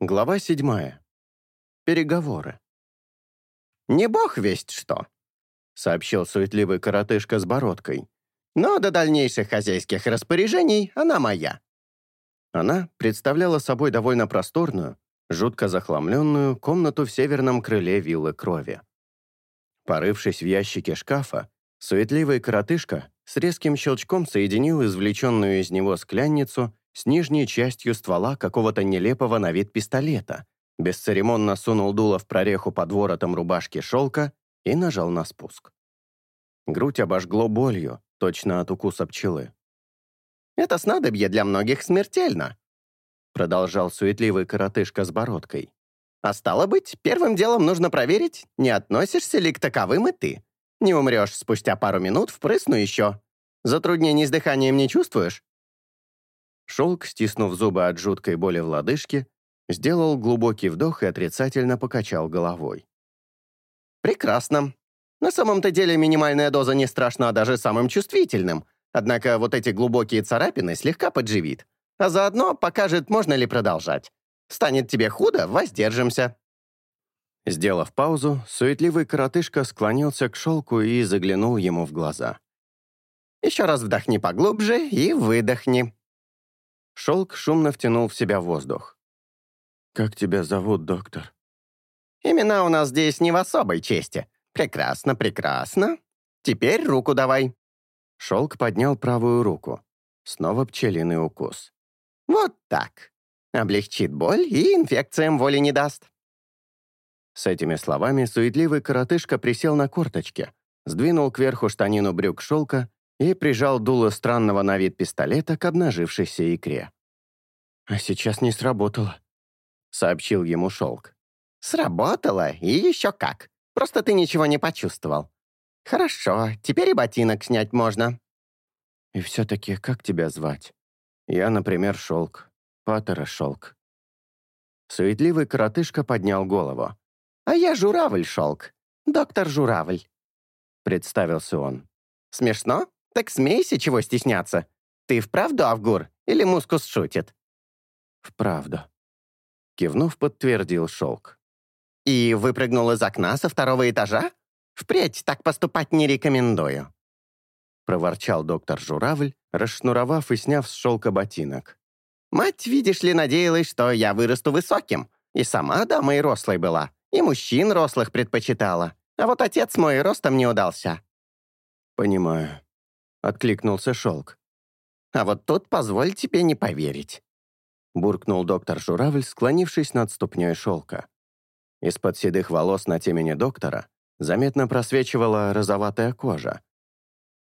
Глава седьмая. Переговоры. «Не бог весть что», — сообщил суетливый коротышка с бородкой. «Но до дальнейших хозяйских распоряжений она моя». Она представляла собой довольно просторную, жутко захламленную комнату в северном крыле виллы крови. Порывшись в ящике шкафа, суетливый коротышка с резким щелчком соединил извлеченную из него склянницу с нижней частью ствола какого-то нелепого на вид пистолета, бесцеремонно сунул дуло в прореху под воротом рубашки шелка и нажал на спуск. Грудь обожгло болью, точно от укуса пчелы. «Это снадобье для многих смертельно», продолжал суетливый коротышка с бородкой. «А стало быть, первым делом нужно проверить, не относишься ли к таковым и ты. Не умрешь спустя пару минут, впрысну еще. Затруднений с дыханием не чувствуешь? Шелк, стиснув зубы от жуткой боли в лодыжке, сделал глубокий вдох и отрицательно покачал головой. «Прекрасно. На самом-то деле минимальная доза не страшна даже самым чувствительным, однако вот эти глубокие царапины слегка подживит, а заодно покажет, можно ли продолжать. Станет тебе худо, воздержимся». Сделав паузу, суетливый коротышка склонился к шелку и заглянул ему в глаза. «Еще раз вдохни поглубже и выдохни», Шелк шумно втянул в себя воздух. «Как тебя зовут, доктор?» «Имена у нас здесь не в особой чести. Прекрасно, прекрасно. Теперь руку давай». Шелк поднял правую руку. Снова пчелиный укус. «Вот так. Облегчит боль и инфекциям воли не даст». С этими словами суетливый коротышка присел на корточки, сдвинул кверху штанину брюк шелка и прижал дуло странного на вид пистолета к обнажившейся икре. «А сейчас не сработало», — сообщил ему шелк. «Сработало, и еще как. Просто ты ничего не почувствовал. Хорошо, теперь и ботинок снять можно». «И все-таки как тебя звать? Я, например, шелк. Паттера шелк». Суетливый коротышка поднял голову. «А я журавль шелк. Доктор журавль», — представился он. «Смешно?» Так смейся, чего стесняться. Ты вправду Авгур или Мускус шутит?» «Вправду», — кивнув, подтвердил Шелк. «И выпрыгнул из окна со второго этажа? Впредь так поступать не рекомендую», — проворчал доктор Журавль, расшнуровав и сняв с шелка ботинок. «Мать, видишь ли, надеялась, что я вырасту высоким. И сама дама и рослой была, и мужчин рослых предпочитала. А вот отец мой ростом не удался». «Понимаю», откликнулся Шелк. «А вот тут позволь тебе не поверить», буркнул доктор Журавль, склонившись над ступней Шелка. Из-под седых волос на темени доктора заметно просвечивала розоватая кожа.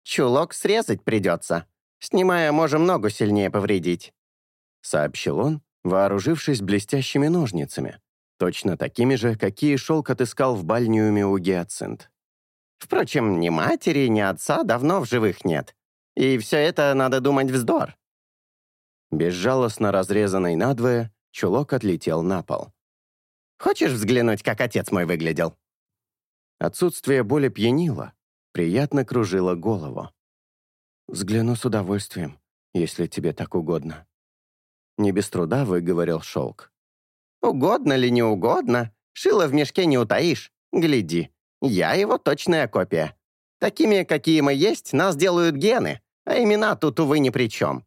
«Чулок срезать придется. Снимая, можем ногу сильнее повредить», сообщил он, вооружившись блестящими ножницами, точно такими же, какие Шелк отыскал в бальниуме у Гиацинт. Впрочем, ни матери, ни отца давно в живых нет. И все это, надо думать, вздор. Безжалостно разрезанный надвое, чулок отлетел на пол. «Хочешь взглянуть, как отец мой выглядел?» Отсутствие боли пьянило, приятно кружило голову. «Взгляну с удовольствием, если тебе так угодно». Не без труда выговорил шелк. «Угодно ли не угодно, шило в мешке не утаишь. Гляди, я его точная копия. Такими, какие мы есть, нас делают гены, а имена тут, увы, ни при чем».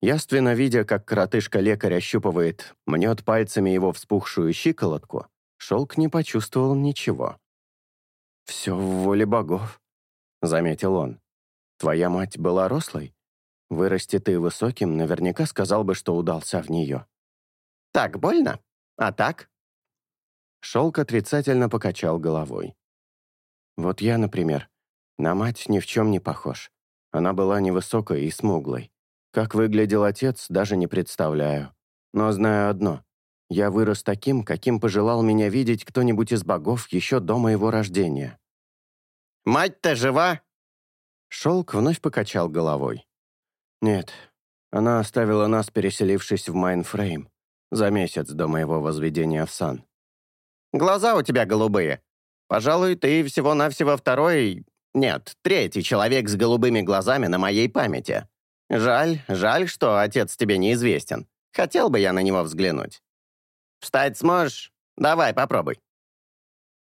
Яственно видя, как коротышка-лекарь ощупывает, мнет пальцами его вспухшую щиколотку, шелк не почувствовал ничего. «Все в воле богов», — заметил он. «Твоя мать была рослой? Вырасти ты высоким, наверняка сказал бы, что удался в нее». «Так больно? А так?» Шелк отрицательно покачал головой. «Вот я, например, на мать ни в чем не похож. Она была невысокой и смуглой. Как выглядел отец, даже не представляю. Но знаю одно. Я вырос таким, каким пожелал меня видеть кто-нибудь из богов еще до моего рождения». «Мать-то жива?» Шелк вновь покачал головой. «Нет, она оставила нас, переселившись в Майнфрейм, за месяц до моего возведения в сан. Глаза у тебя голубые. Пожалуй, ты всего-навсего второй... Нет, третий человек с голубыми глазами на моей памяти. Жаль, жаль, что отец тебе неизвестен. Хотел бы я на него взглянуть». «Встать сможешь? Давай, попробуй».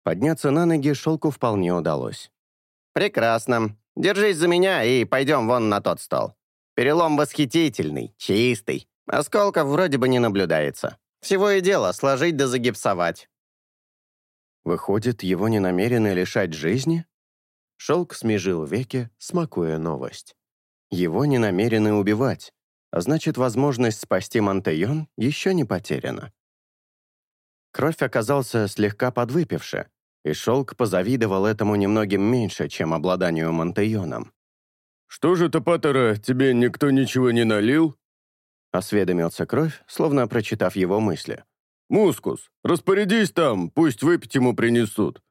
Подняться на ноги шелку вполне удалось. «Прекрасно. Держись за меня и пойдем вон на тот стол. Перелом восхитительный, чистый. Осколков вроде бы не наблюдается. Всего и дело сложить да загипсовать». Выходит, его не намерены лишать жизни? Шелк смежил веки, смакуя новость. Его не намерены убивать, а значит, возможность спасти Монтейон еще не потеряна. Кровь оказался слегка подвыпивший, и Шелк позавидовал этому немногим меньше, чем обладанию Монтейоном. «Что же, Топатора, тебе никто ничего не налил?» Осведомился Кровь, словно прочитав его мысли. «Мускус, распорядись там, пусть выпить ему принесут».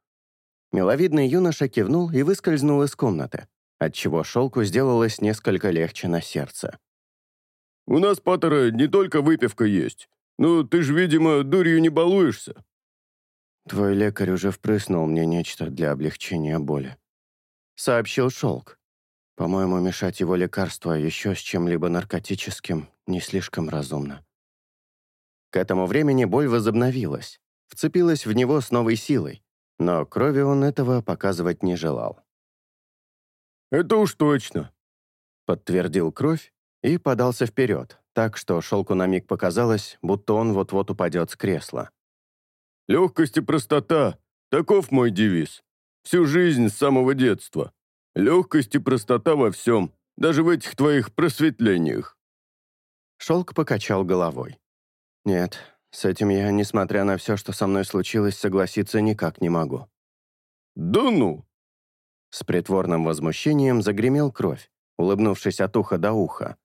Миловидный юноша кивнул и выскользнул из комнаты, отчего Шелку сделалось несколько легче на сердце. «У нас, Паттера, не только выпивка есть. «Ну, ты же, видимо, дурью не балуешься». «Твой лекарь уже впрыснул мне нечто для облегчения боли», — сообщил Шелк. «По-моему, мешать его лекарство еще с чем-либо наркотическим не слишком разумно». К этому времени боль возобновилась, вцепилась в него с новой силой, но крови он этого показывать не желал. «Это уж точно», — подтвердил кровь и подался вперед, так что шелку на миг показалось, будто он вот-вот упадет с кресла. «Легкость и простота — таков мой девиз. Всю жизнь с самого детства. Легкость и простота во всем, даже в этих твоих просветлениях». Шелк покачал головой. «Нет, с этим я, несмотря на все, что со мной случилось, согласиться никак не могу». «Да ну!» С притворным возмущением загремел кровь, улыбнувшись от уха до уха.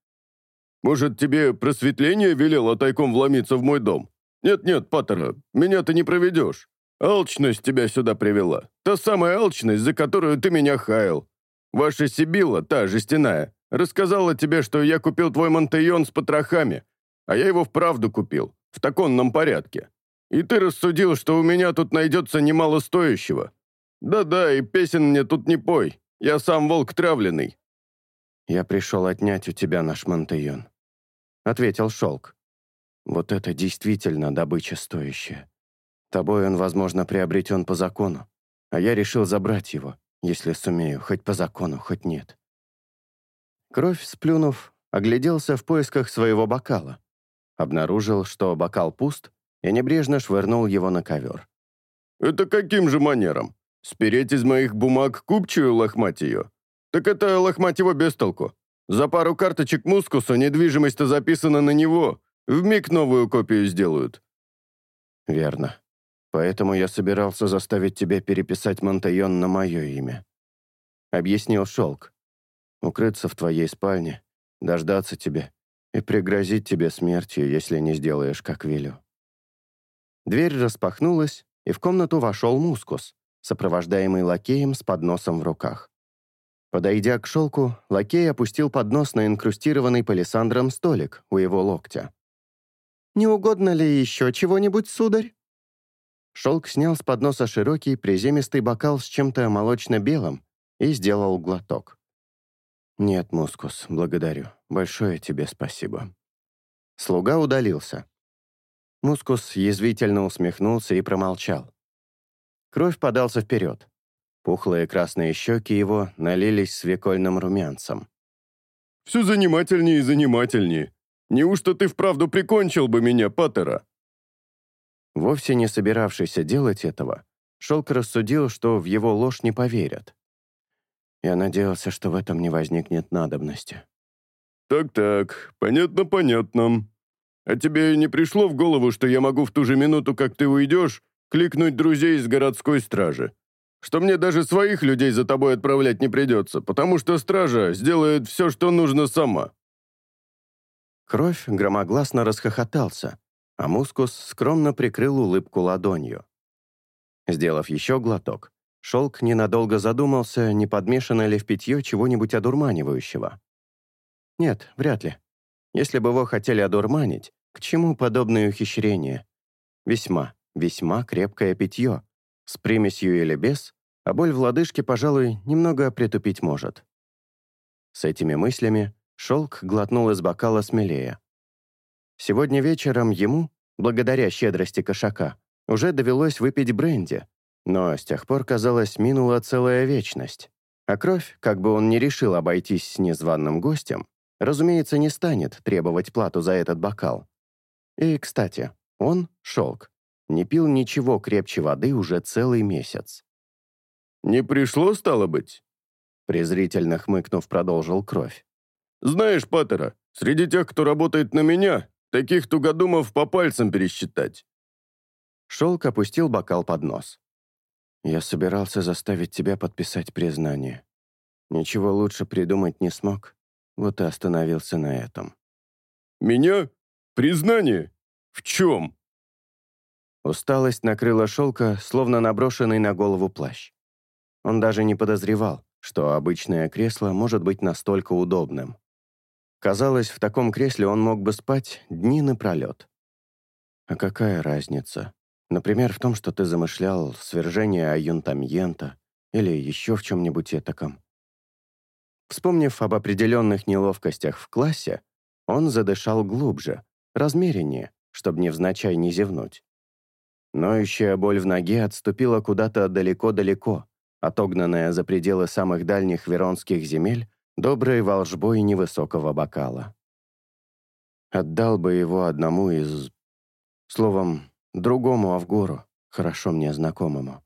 Может, тебе просветление велело тайком вломиться в мой дом? Нет-нет, Паттера, меня ты не проведешь. Алчность тебя сюда привела. Та самая алчность, за которую ты меня хаял. Ваша Сибила, та жестяная, рассказала тебе, что я купил твой Монтейон с потрохами, а я его вправду купил, в таконном порядке. И ты рассудил, что у меня тут найдется немало стоящего. Да-да, и песен мне тут не пой, я сам волк травленный. Я пришел отнять у тебя наш Монтейон ответил Шелк. «Вот это действительно добыча стоящая. Тобой он, возможно, приобретен по закону, а я решил забрать его, если сумею, хоть по закону, хоть нет». Кровь, сплюнув, огляделся в поисках своего бокала. Обнаружил, что бокал пуст, и небрежно швырнул его на ковер. «Это каким же манером? Спереть из моих бумаг купчую лохмать ее? Так это лохмать его без толку. За пару карточек мускуса недвижимость-то записана на него. Вмиг новую копию сделают». «Верно. Поэтому я собирался заставить тебя переписать Монтайон на мое имя», — объяснил Шелк. «Укрыться в твоей спальне, дождаться тебя и пригрозить тебе смертью, если не сделаешь, как велю». Дверь распахнулась, и в комнату вошел мускус, сопровождаемый лакеем с подносом в руках. Подойдя к шелку, лакей опустил поднос на инкрустированный палисандром столик у его локтя. «Не угодно ли еще чего-нибудь, сударь?» Шелк снял с подноса широкий, приземистый бокал с чем-то молочно-белым и сделал глоток. «Нет, Мускус, благодарю. Большое тебе спасибо». Слуга удалился. Мускус язвительно усмехнулся и промолчал. Кровь подался вперед. Пухлые красные щеки его налились свекольным румянцем. «Все занимательнее и занимательнее. Неужто ты вправду прикончил бы меня, Паттера?» Вовсе не собиравшийся делать этого, Шелк рассудил, что в его ложь не поверят. Я надеялся, что в этом не возникнет надобности. «Так-так, понятно-понятно. А тебе не пришло в голову, что я могу в ту же минуту, как ты уйдешь, кликнуть друзей из городской стражи? что мне даже своих людей за тобой отправлять не придется, потому что стража сделает все, что нужно сама». Кровь громогласно расхохотался, а мускус скромно прикрыл улыбку ладонью. Сделав еще глоток, шелк ненадолго задумался, не подмешано ли в питье чего-нибудь одурманивающего. Нет, вряд ли. Если бы его хотели одурманить, к чему подобное ухищрение? Весьма, весьма крепкое питье, с примесью или без, а боль в лодыжке, пожалуй, немного притупить может. С этими мыслями шелк глотнул из бокала смелее. Сегодня вечером ему, благодаря щедрости кошака, уже довелось выпить бренди, но с тех пор, казалось, минула целая вечность. А кровь, как бы он ни решил обойтись с незваным гостем, разумеется, не станет требовать плату за этот бокал. И, кстати, он, Шелк, не пил ничего крепче воды уже целый месяц. «Не пришло, стало быть?» Презрительно хмыкнув, продолжил кровь. «Знаешь, Паттера, среди тех, кто работает на меня, таких тугодумов по пальцам пересчитать». Шелк опустил бокал под нос. «Я собирался заставить тебя подписать признание. Ничего лучше придумать не смог, вот и остановился на этом». «Меня? Признание? В чем?» Усталость накрыла шелка, словно наброшенный на голову плащ. Он даже не подозревал, что обычное кресло может быть настолько удобным. Казалось, в таком кресле он мог бы спать дни напролет. А какая разница? Например, в том, что ты замышлял свержение Аюнтамьента или еще в чем-нибудь этаком. Вспомнив об определенных неловкостях в классе, он задышал глубже, размереннее, чтобы невзначай не зевнуть. Ноющая боль в ноге отступила куда-то далеко-далеко, отогнанная за пределы самых дальних веронских земель доброй волжбой невысокого бокала. Отдал бы его одному из... Словом, другому Авгуру, хорошо мне знакомому.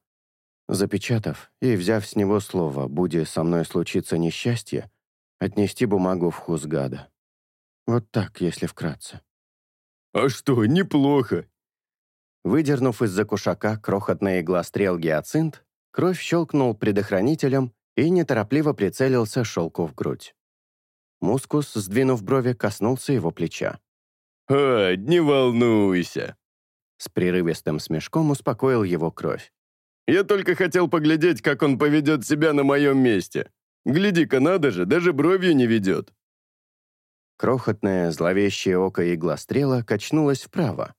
Запечатав и взяв с него слово «Буди со мной случиться несчастье», отнести бумагу в Хузгада. Вот так, если вкратце. «А что, неплохо!» Выдернув из-за кушака крохотная игла стрел гиацинт, Кровь щелкнул предохранителем и неторопливо прицелился шелку в грудь. Мускус, сдвинув брови, коснулся его плеча. «А, не волнуйся!» С прерывистым смешком успокоил его кровь. «Я только хотел поглядеть, как он поведет себя на моем месте. Гляди-ка, надо же, даже бровью не ведет». Крохотное, зловещее око иглострела качнулось вправо,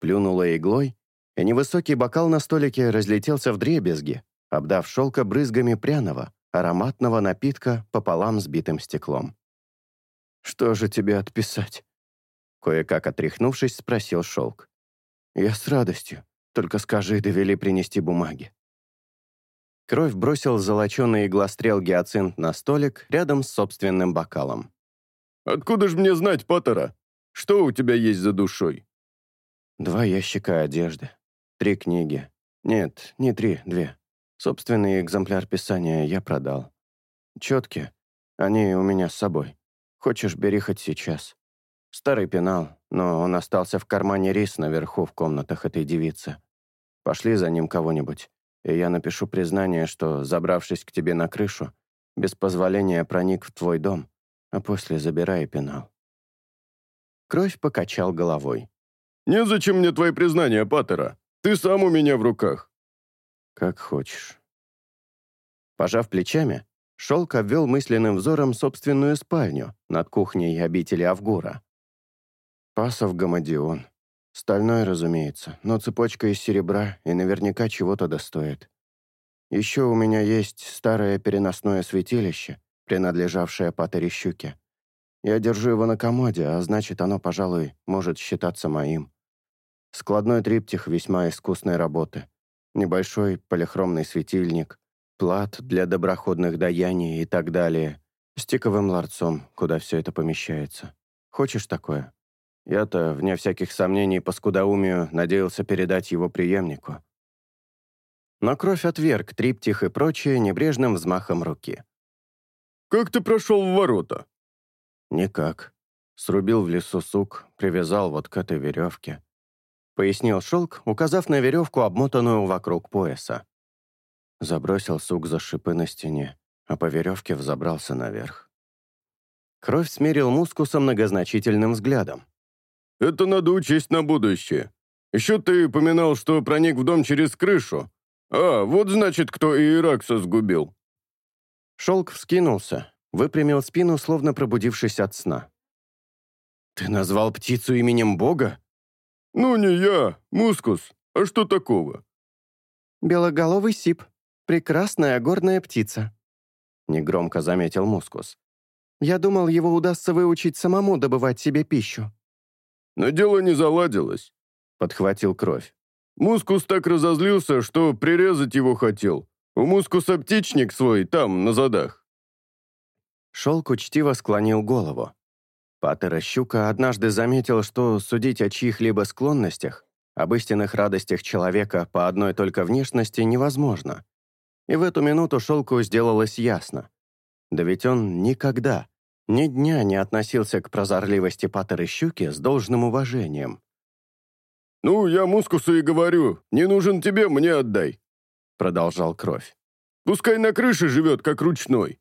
плюнуло иглой, и невысокий бокал на столике разлетелся в дребезги, обдав шелка брызгами пряного, ароматного напитка пополам с битым стеклом. «Что же тебе отписать?» Кое-как отряхнувшись, спросил шелк. «Я с радостью. Только скажи, довели принести бумаги». Кровь бросил золоченый иглострел гиацинт на столик рядом с собственным бокалом. «Откуда ж мне знать, Поттера? Что у тебя есть за душой?» «Два ящика одежды, три книги. Нет, не три, две. Собственный экземпляр писания я продал. Четки. Они у меня с собой. Хочешь, бери хоть сейчас. Старый пенал, но он остался в кармане рис наверху в комнатах этой девицы. Пошли за ним кого-нибудь, и я напишу признание, что, забравшись к тебе на крышу, без позволения проник в твой дом, а после забирай пенал. Кровь покачал головой. «Незачем мне твои признания, Паттера. Ты сам у меня в руках. «Как хочешь». Пожав плечами, Шелк обвел мысленным взором собственную спальню над кухней обители Авгура. Пасов гамадион. Стальной, разумеется, но цепочка из серебра и наверняка чего-то достоит. Еще у меня есть старое переносное святилище, принадлежавшее Патере Щуке. Я держу его на комоде, а значит, оно, пожалуй, может считаться моим. Складной триптих весьма искусной работы небольшой полихромный светильник, плат для доброходных даяний и так далее, с тиковым ларцом, куда все это помещается. Хочешь такое? Я-то, вне всяких сомнений по скудоумию, надеялся передать его преемнику. Но кровь отверг триптих и прочее небрежным взмахом руки. «Как ты прошел в ворота?» «Никак. Срубил в лесу сук, привязал вот к этой веревке пояснил шелк, указав на веревку, обмотанную вокруг пояса. Забросил сук за шипы на стене, а по веревке взобрался наверх. Кровь смерил мускусом многозначительным взглядом. «Это надо учесть на будущее. Еще ты упоминал, что проник в дом через крышу. А, вот значит, кто Иеракса сгубил». Шелк вскинулся, выпрямил спину, словно пробудившись от сна. «Ты назвал птицу именем Бога?» «Ну, не я, мускус. А что такого?» «Белоголовый сип. Прекрасная горная птица», — негромко заметил мускус. «Я думал, его удастся выучить самому добывать себе пищу». «Но дело не заладилось. подхватил кровь. «Мускус так разозлился, что прирезать его хотел. У Мускуса птичник свой там, на задах». Шелк учтиво склонил голову. Паттера Щука однажды заметил, что судить о чьих-либо склонностях, об истинных радостях человека по одной только внешности невозможно. И в эту минуту Шелку сделалось ясно. Да ведь он никогда, ни дня не относился к прозорливости Паттера Щуки с должным уважением. «Ну, я Мускусу и говорю, не нужен тебе, мне отдай», — продолжал Кровь. «Пускай на крыше живет, как ручной».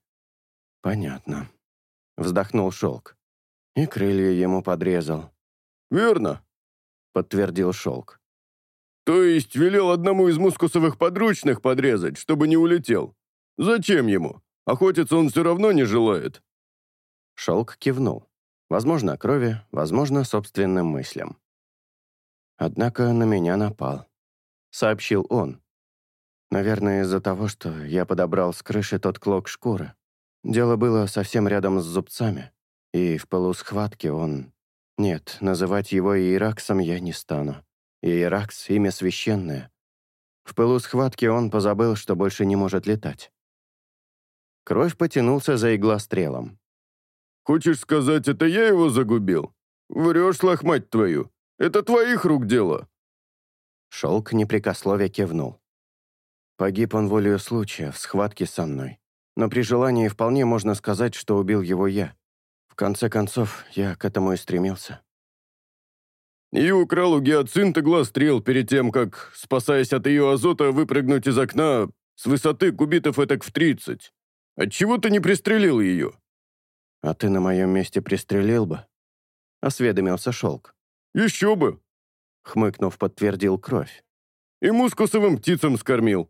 «Понятно», — вздохнул Шелк. И крылья ему подрезал. «Верно», — подтвердил Шелк. «То есть велел одному из мускусовых подручных подрезать, чтобы не улетел? Зачем ему? Охотиться он все равно не желает». Шелк кивнул. Возможно, крови, возможно, собственным мыслям. «Однако на меня напал», — сообщил он. «Наверное, из-за того, что я подобрал с крыши тот клок шкуры. Дело было совсем рядом с зубцами. И в полусхватке он... Нет, называть его Иераксом я не стану. Иеракс — имя священное. В полусхватке он позабыл, что больше не может летать. Кровь потянулся за иглострелом. «Хочешь сказать, это я его загубил? Врешь, лохмать твою. Это твоих рук дело». Шелк непрекословие кивнул. Погиб он волею случая в схватке со мной. Но при желании вполне можно сказать, что убил его я конце концов, я к этому и стремился. И украл у гиацинта глаз-стрел перед тем, как, спасаясь от ее азота, выпрыгнуть из окна с высоты кубитов этак в тридцать. Отчего ты не пристрелил ее? А ты на моем месте пристрелил бы? Осведомился Шелк. Еще бы! Хмыкнув, подтвердил кровь. И мускусовым птицам скормил.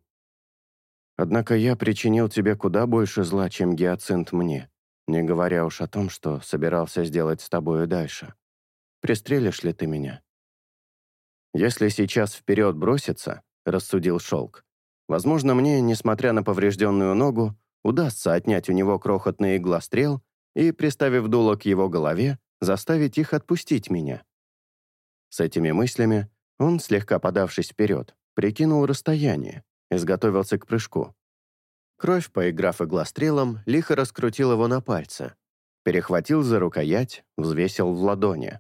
Однако я причинил тебе куда больше зла, чем гиацинт мне не говоря уж о том, что собирался сделать с тобою дальше. Пристрелишь ли ты меня? Если сейчас вперед броситься, рассудил Шелк, возможно, мне, несмотря на поврежденную ногу, удастся отнять у него крохотный иглострел и, приставив дуло к его голове, заставить их отпустить меня. С этими мыслями он, слегка подавшись вперед, прикинул расстояние, изготовился к прыжку. Кровь, поиграв иглострелом, лихо раскрутил его на пальце. Перехватил за рукоять, взвесил в ладони.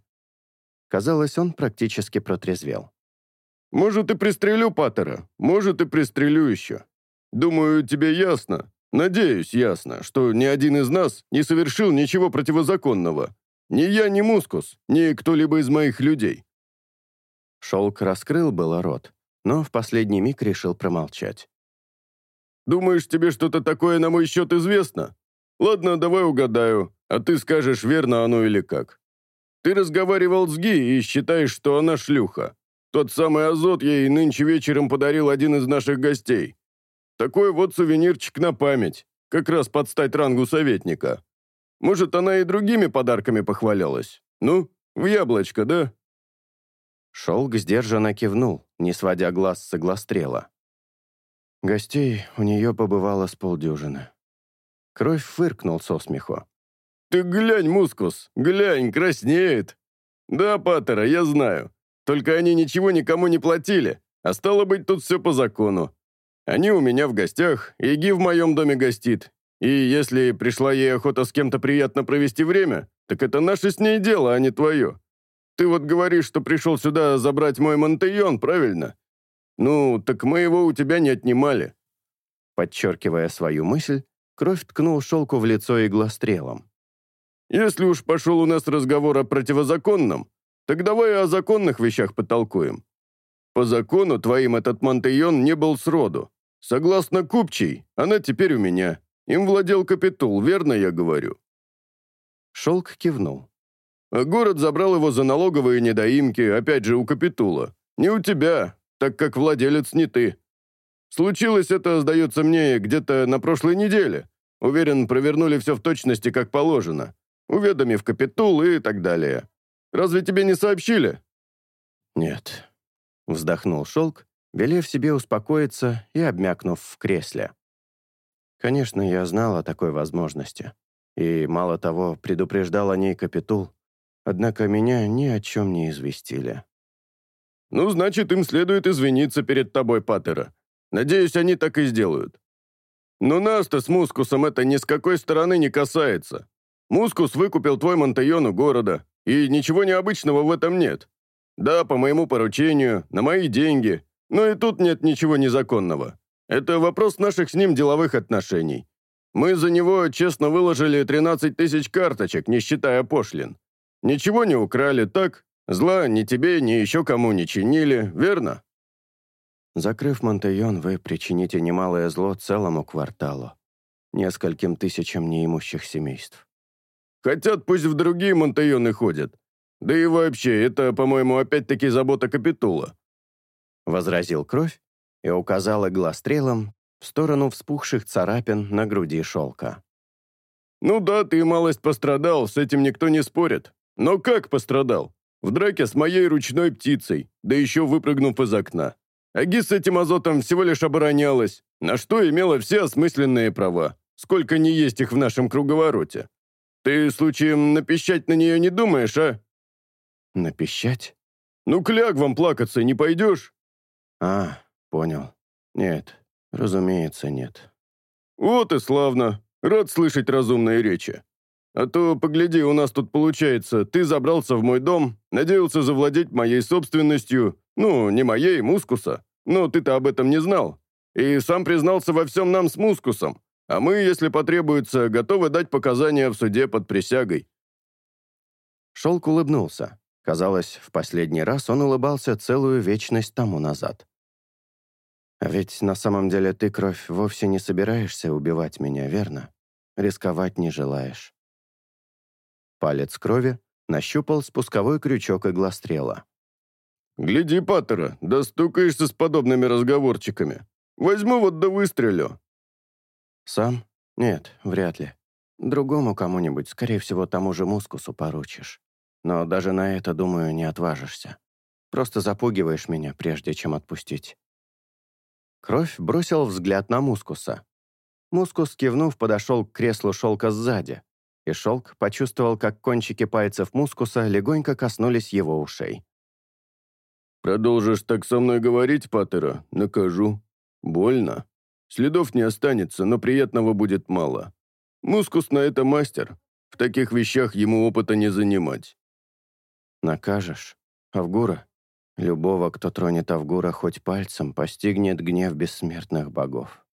Казалось, он практически протрезвел. «Может, и пристрелю Паттера, может, и пристрелю еще. Думаю, тебе ясно, надеюсь, ясно, что ни один из нас не совершил ничего противозаконного. Ни я, ни Мускус, ни кто-либо из моих людей». Шелк раскрыл было рот, но в последний миг решил промолчать. Думаешь, тебе что-то такое на мой счет известно? Ладно, давай угадаю, а ты скажешь, верно оно или как. Ты разговаривал с Ги и считаешь, что она шлюха. Тот самый азот ей нынче вечером подарил один из наших гостей. Такой вот сувенирчик на память, как раз под стать рангу советника. Может, она и другими подарками похвалялась? Ну, в яблочко, да?» Шелк сдержанно кивнул, не сводя глаз с иглострела. Гостей у нее побывало с полдюжины. Кровь фыркнул со смеху. «Ты глянь, Мускус, глянь, краснеет!» «Да, Паттера, я знаю. Только они ничего никому не платили, а стало быть, тут все по закону. Они у меня в гостях, и в моем доме гостит. И если пришла ей охота с кем-то приятно провести время, так это наше с ней дело, а не твое. Ты вот говоришь, что пришел сюда забрать мой Монтейон, правильно? «Ну, так мы его у тебя не отнимали». Подчеркивая свою мысль, кровь ткнул шелку в лицо иглострелом. «Если уж пошел у нас разговор о противозаконном, так давай о законных вещах потолкуем. По закону твоим этот Монтейон не был сроду. Согласно Купчей, она теперь у меня. Им владел Капитул, верно я говорю?» Шелк кивнул. А город забрал его за налоговые недоимки, опять же, у Капитула. Не у тебя, так как владелец не ты. Случилось это, сдается мне, где-то на прошлой неделе. Уверен, провернули все в точности, как положено, уведомив капитул и так далее. Разве тебе не сообщили?» «Нет», — вздохнул Шелк, велев себе успокоиться и обмякнув в кресле. «Конечно, я знал о такой возможности. И, мало того, предупреждал о ней капитул. Однако меня ни о чем не известили». Ну, значит, им следует извиниться перед тобой, Паттера. Надеюсь, они так и сделают. Но нас-то с Мускусом это ни с какой стороны не касается. Мускус выкупил твой Монтайон у города, и ничего необычного в этом нет. Да, по моему поручению, на мои деньги, но и тут нет ничего незаконного. Это вопрос наших с ним деловых отношений. Мы за него честно выложили 13 тысяч карточек, не считая пошлин. Ничего не украли, так? Зла ни тебе, ни еще кому не чинили, верно?» Закрыв Монтейон, вы причините немалое зло целому кварталу, нескольким тысячам неимущих семейств. Хотят, пусть в другие Монтейоны ходят. Да и вообще, это, по-моему, опять-таки забота Капитула. Возразил Кровь и указал иглострелом в сторону вспухших царапин на груди шелка. «Ну да, ты малость пострадал, с этим никто не спорит. Но как пострадал? В драке с моей ручной птицей, да еще выпрыгнув из окна. Аги с этим азотом всего лишь оборонялась, на что имела все осмысленные права, сколько не есть их в нашем круговороте. Ты, случаем, напищать на нее не думаешь, а?» «Напищать?» «Ну, кляг вам плакаться, не пойдешь?» «А, понял. Нет, разумеется, нет». «Вот и славно. Рад слышать разумные речи. А то, погляди, у нас тут получается, ты забрался в мой дом, надеялся завладеть моей собственностью, ну, не моей, Мускуса, но ты-то об этом не знал. И сам признался во всем нам с Мускусом, а мы, если потребуется, готовы дать показания в суде под присягой». Шелк улыбнулся. Казалось, в последний раз он улыбался целую вечность тому назад. «А ведь на самом деле ты, Кровь, вовсе не собираешься убивать меня, верно? Рисковать не желаешь». Палец крови нащупал спусковой крючок иглострела. «Гляди, Паттера, достукаешься с подобными разговорчиками. Возьму вот да выстрелю». «Сам? Нет, вряд ли. Другому кому-нибудь, скорее всего, тому же мускусу поручишь. Но даже на это, думаю, не отважишься. Просто запугиваешь меня, прежде чем отпустить». Кровь бросил взгляд на мускуса. Мускус, кивнув, подошел к креслу шелка сзади, и шелк почувствовал, как кончики пальцев мускуса легонько коснулись его ушей. «Продолжишь так со мной говорить, Паттера, накажу. Больно. Следов не останется, но приятного будет мало. Мускус на это мастер. В таких вещах ему опыта не занимать». «Накажешь? Авгура? Любого, кто тронет Авгура хоть пальцем, постигнет гнев бессмертных богов».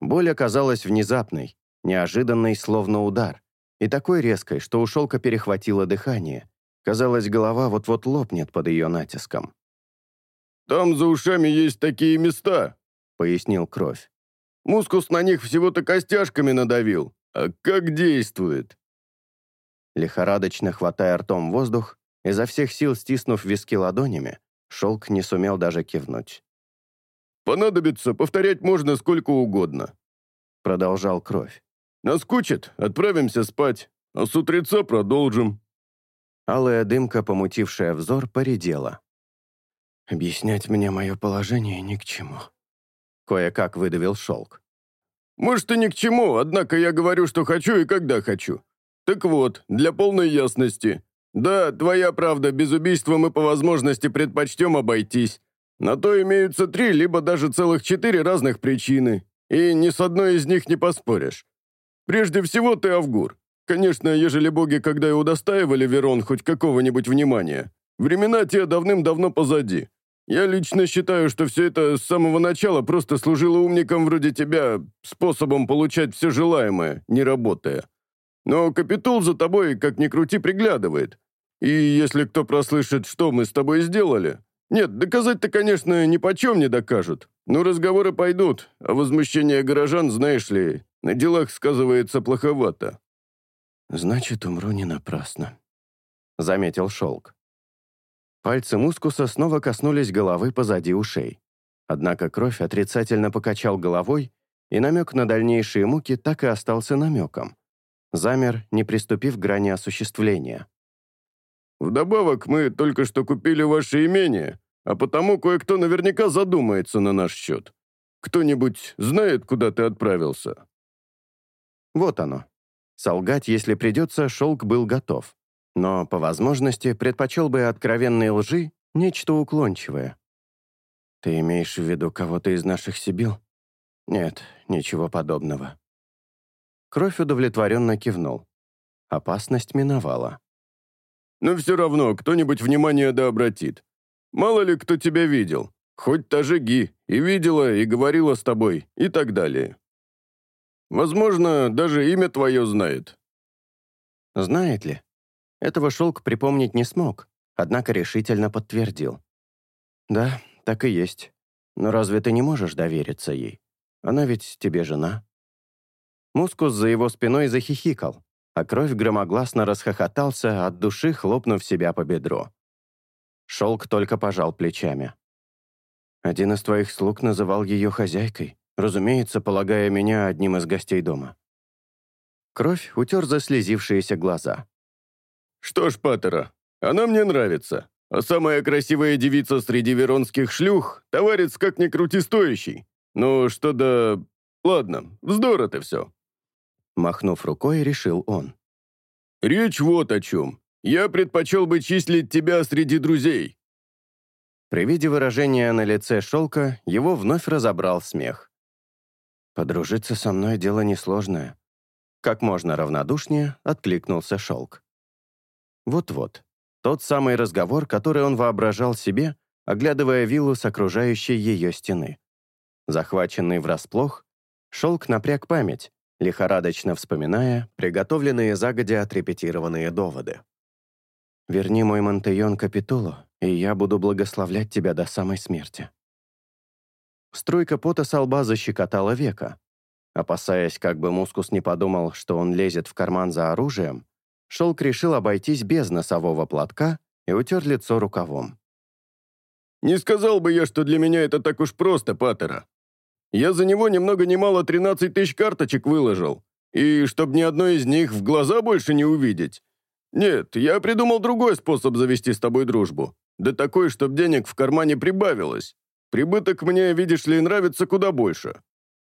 Боль оказалась внезапной, неожиданной, словно удар, и такой резкой, что у шелка перехватило дыхание. Казалось, голова вот-вот лопнет под ее натиском. «Там за ушами есть такие места», — пояснил Кровь. «Мускус на них всего-то костяшками надавил. А как действует?» Лихорадочно хватая ртом воздух, изо всех сил стиснув виски ладонями, шелк не сумел даже кивнуть. «Понадобится, повторять можно сколько угодно», — продолжал Кровь. Наскучит, отправимся спать, а с утреца продолжим». Алая дымка, помутившая взор, поредела. «Объяснять мне мое положение ни к чему», — кое-как выдавил шелк. «Может, и ни к чему, однако я говорю, что хочу и когда хочу. Так вот, для полной ясности. Да, твоя правда, без убийства мы по возможности предпочтем обойтись. На то имеются три, либо даже целых четыре разных причины, и ни с одной из них не поспоришь. Прежде всего, ты Авгур. Конечно, ежели боги когда и удостаивали Верон хоть какого-нибудь внимания, времена те давным-давно позади. Я лично считаю, что все это с самого начала просто служило умникам вроде тебя способом получать все желаемое, не работая. Но Капитул за тобой, как ни крути, приглядывает. И если кто прослышит, что мы с тобой сделали... Нет, доказать-то, конечно, ни почем не докажут. Но разговоры пойдут, а возмущение горожан, знаешь ли, на делах сказывается плоховато». «Значит, умру не напрасно», — заметил Шелк. Пальцы мускуса снова коснулись головы позади ушей. Однако кровь отрицательно покачал головой, и намек на дальнейшие муки так и остался намеком. Замер, не приступив к грани осуществления. «Вдобавок, мы только что купили ваше имение, а потому кое-кто наверняка задумается на наш счет. Кто-нибудь знает, куда ты отправился?» Вот оно. Солгать, если придется, шелк был готов. Но, по возможности, предпочел бы откровенной лжи Нечто уклончивое. «Ты имеешь в виду кого-то из наших Сибил?» «Нет, ничего подобного». Кровь удовлетворенно кивнул. Опасность миновала. «Но все равно кто-нибудь внимание да обратит. Мало ли кто тебя видел. Хоть та же Ги и видела, и говорила с тобой, и так далее. Возможно, даже имя твое знает». «Знает ли?» Этого Шелк припомнить не смог, однако решительно подтвердил. «Да, так и есть. Но разве ты не можешь довериться ей? Она ведь тебе жена». Мускус за его спиной захихикал, а кровь громогласно расхохотался, от души хлопнув себя по бедру. Шелк только пожал плечами. «Один из твоих слуг называл ее хозяйкой, разумеется, полагая меня одним из гостей дома». Кровь утер заслезившиеся глаза. «Что ж, Паттера, она мне нравится. А самая красивая девица среди веронских шлюх — товарец как ни крути стоящий. Ну, что да... Ладно, вздор это все». Махнув рукой, решил он. «Речь вот о чем. Я предпочел бы числить тебя среди друзей». При виде выражения на лице шелка его вновь разобрал смех. «Подружиться со мной дело несложное». Как можно равнодушнее откликнулся шелк. Вот-вот. Тот самый разговор, который он воображал себе, оглядывая виллу с окружающей ее стены. Захваченный врасплох, шелк напряг память, лихорадочно вспоминая приготовленные загодя отрепетированные доводы. «Верни мой Монтеон Капитулу, и я буду благословлять тебя до самой смерти». Струйка пота со лба защекотала века. Опасаясь, как бы Мускус не подумал, что он лезет в карман за оружием, Шелк решил обойтись без носового платка и утер лицо рукавом. «Не сказал бы я, что для меня это так уж просто, Паттера. Я за него ни много ни мало 13 тысяч карточек выложил, и чтоб ни одной из них в глаза больше не увидеть. Нет, я придумал другой способ завести с тобой дружбу. Да такой, чтоб денег в кармане прибавилось. Прибыток мне, видишь ли, нравится куда больше.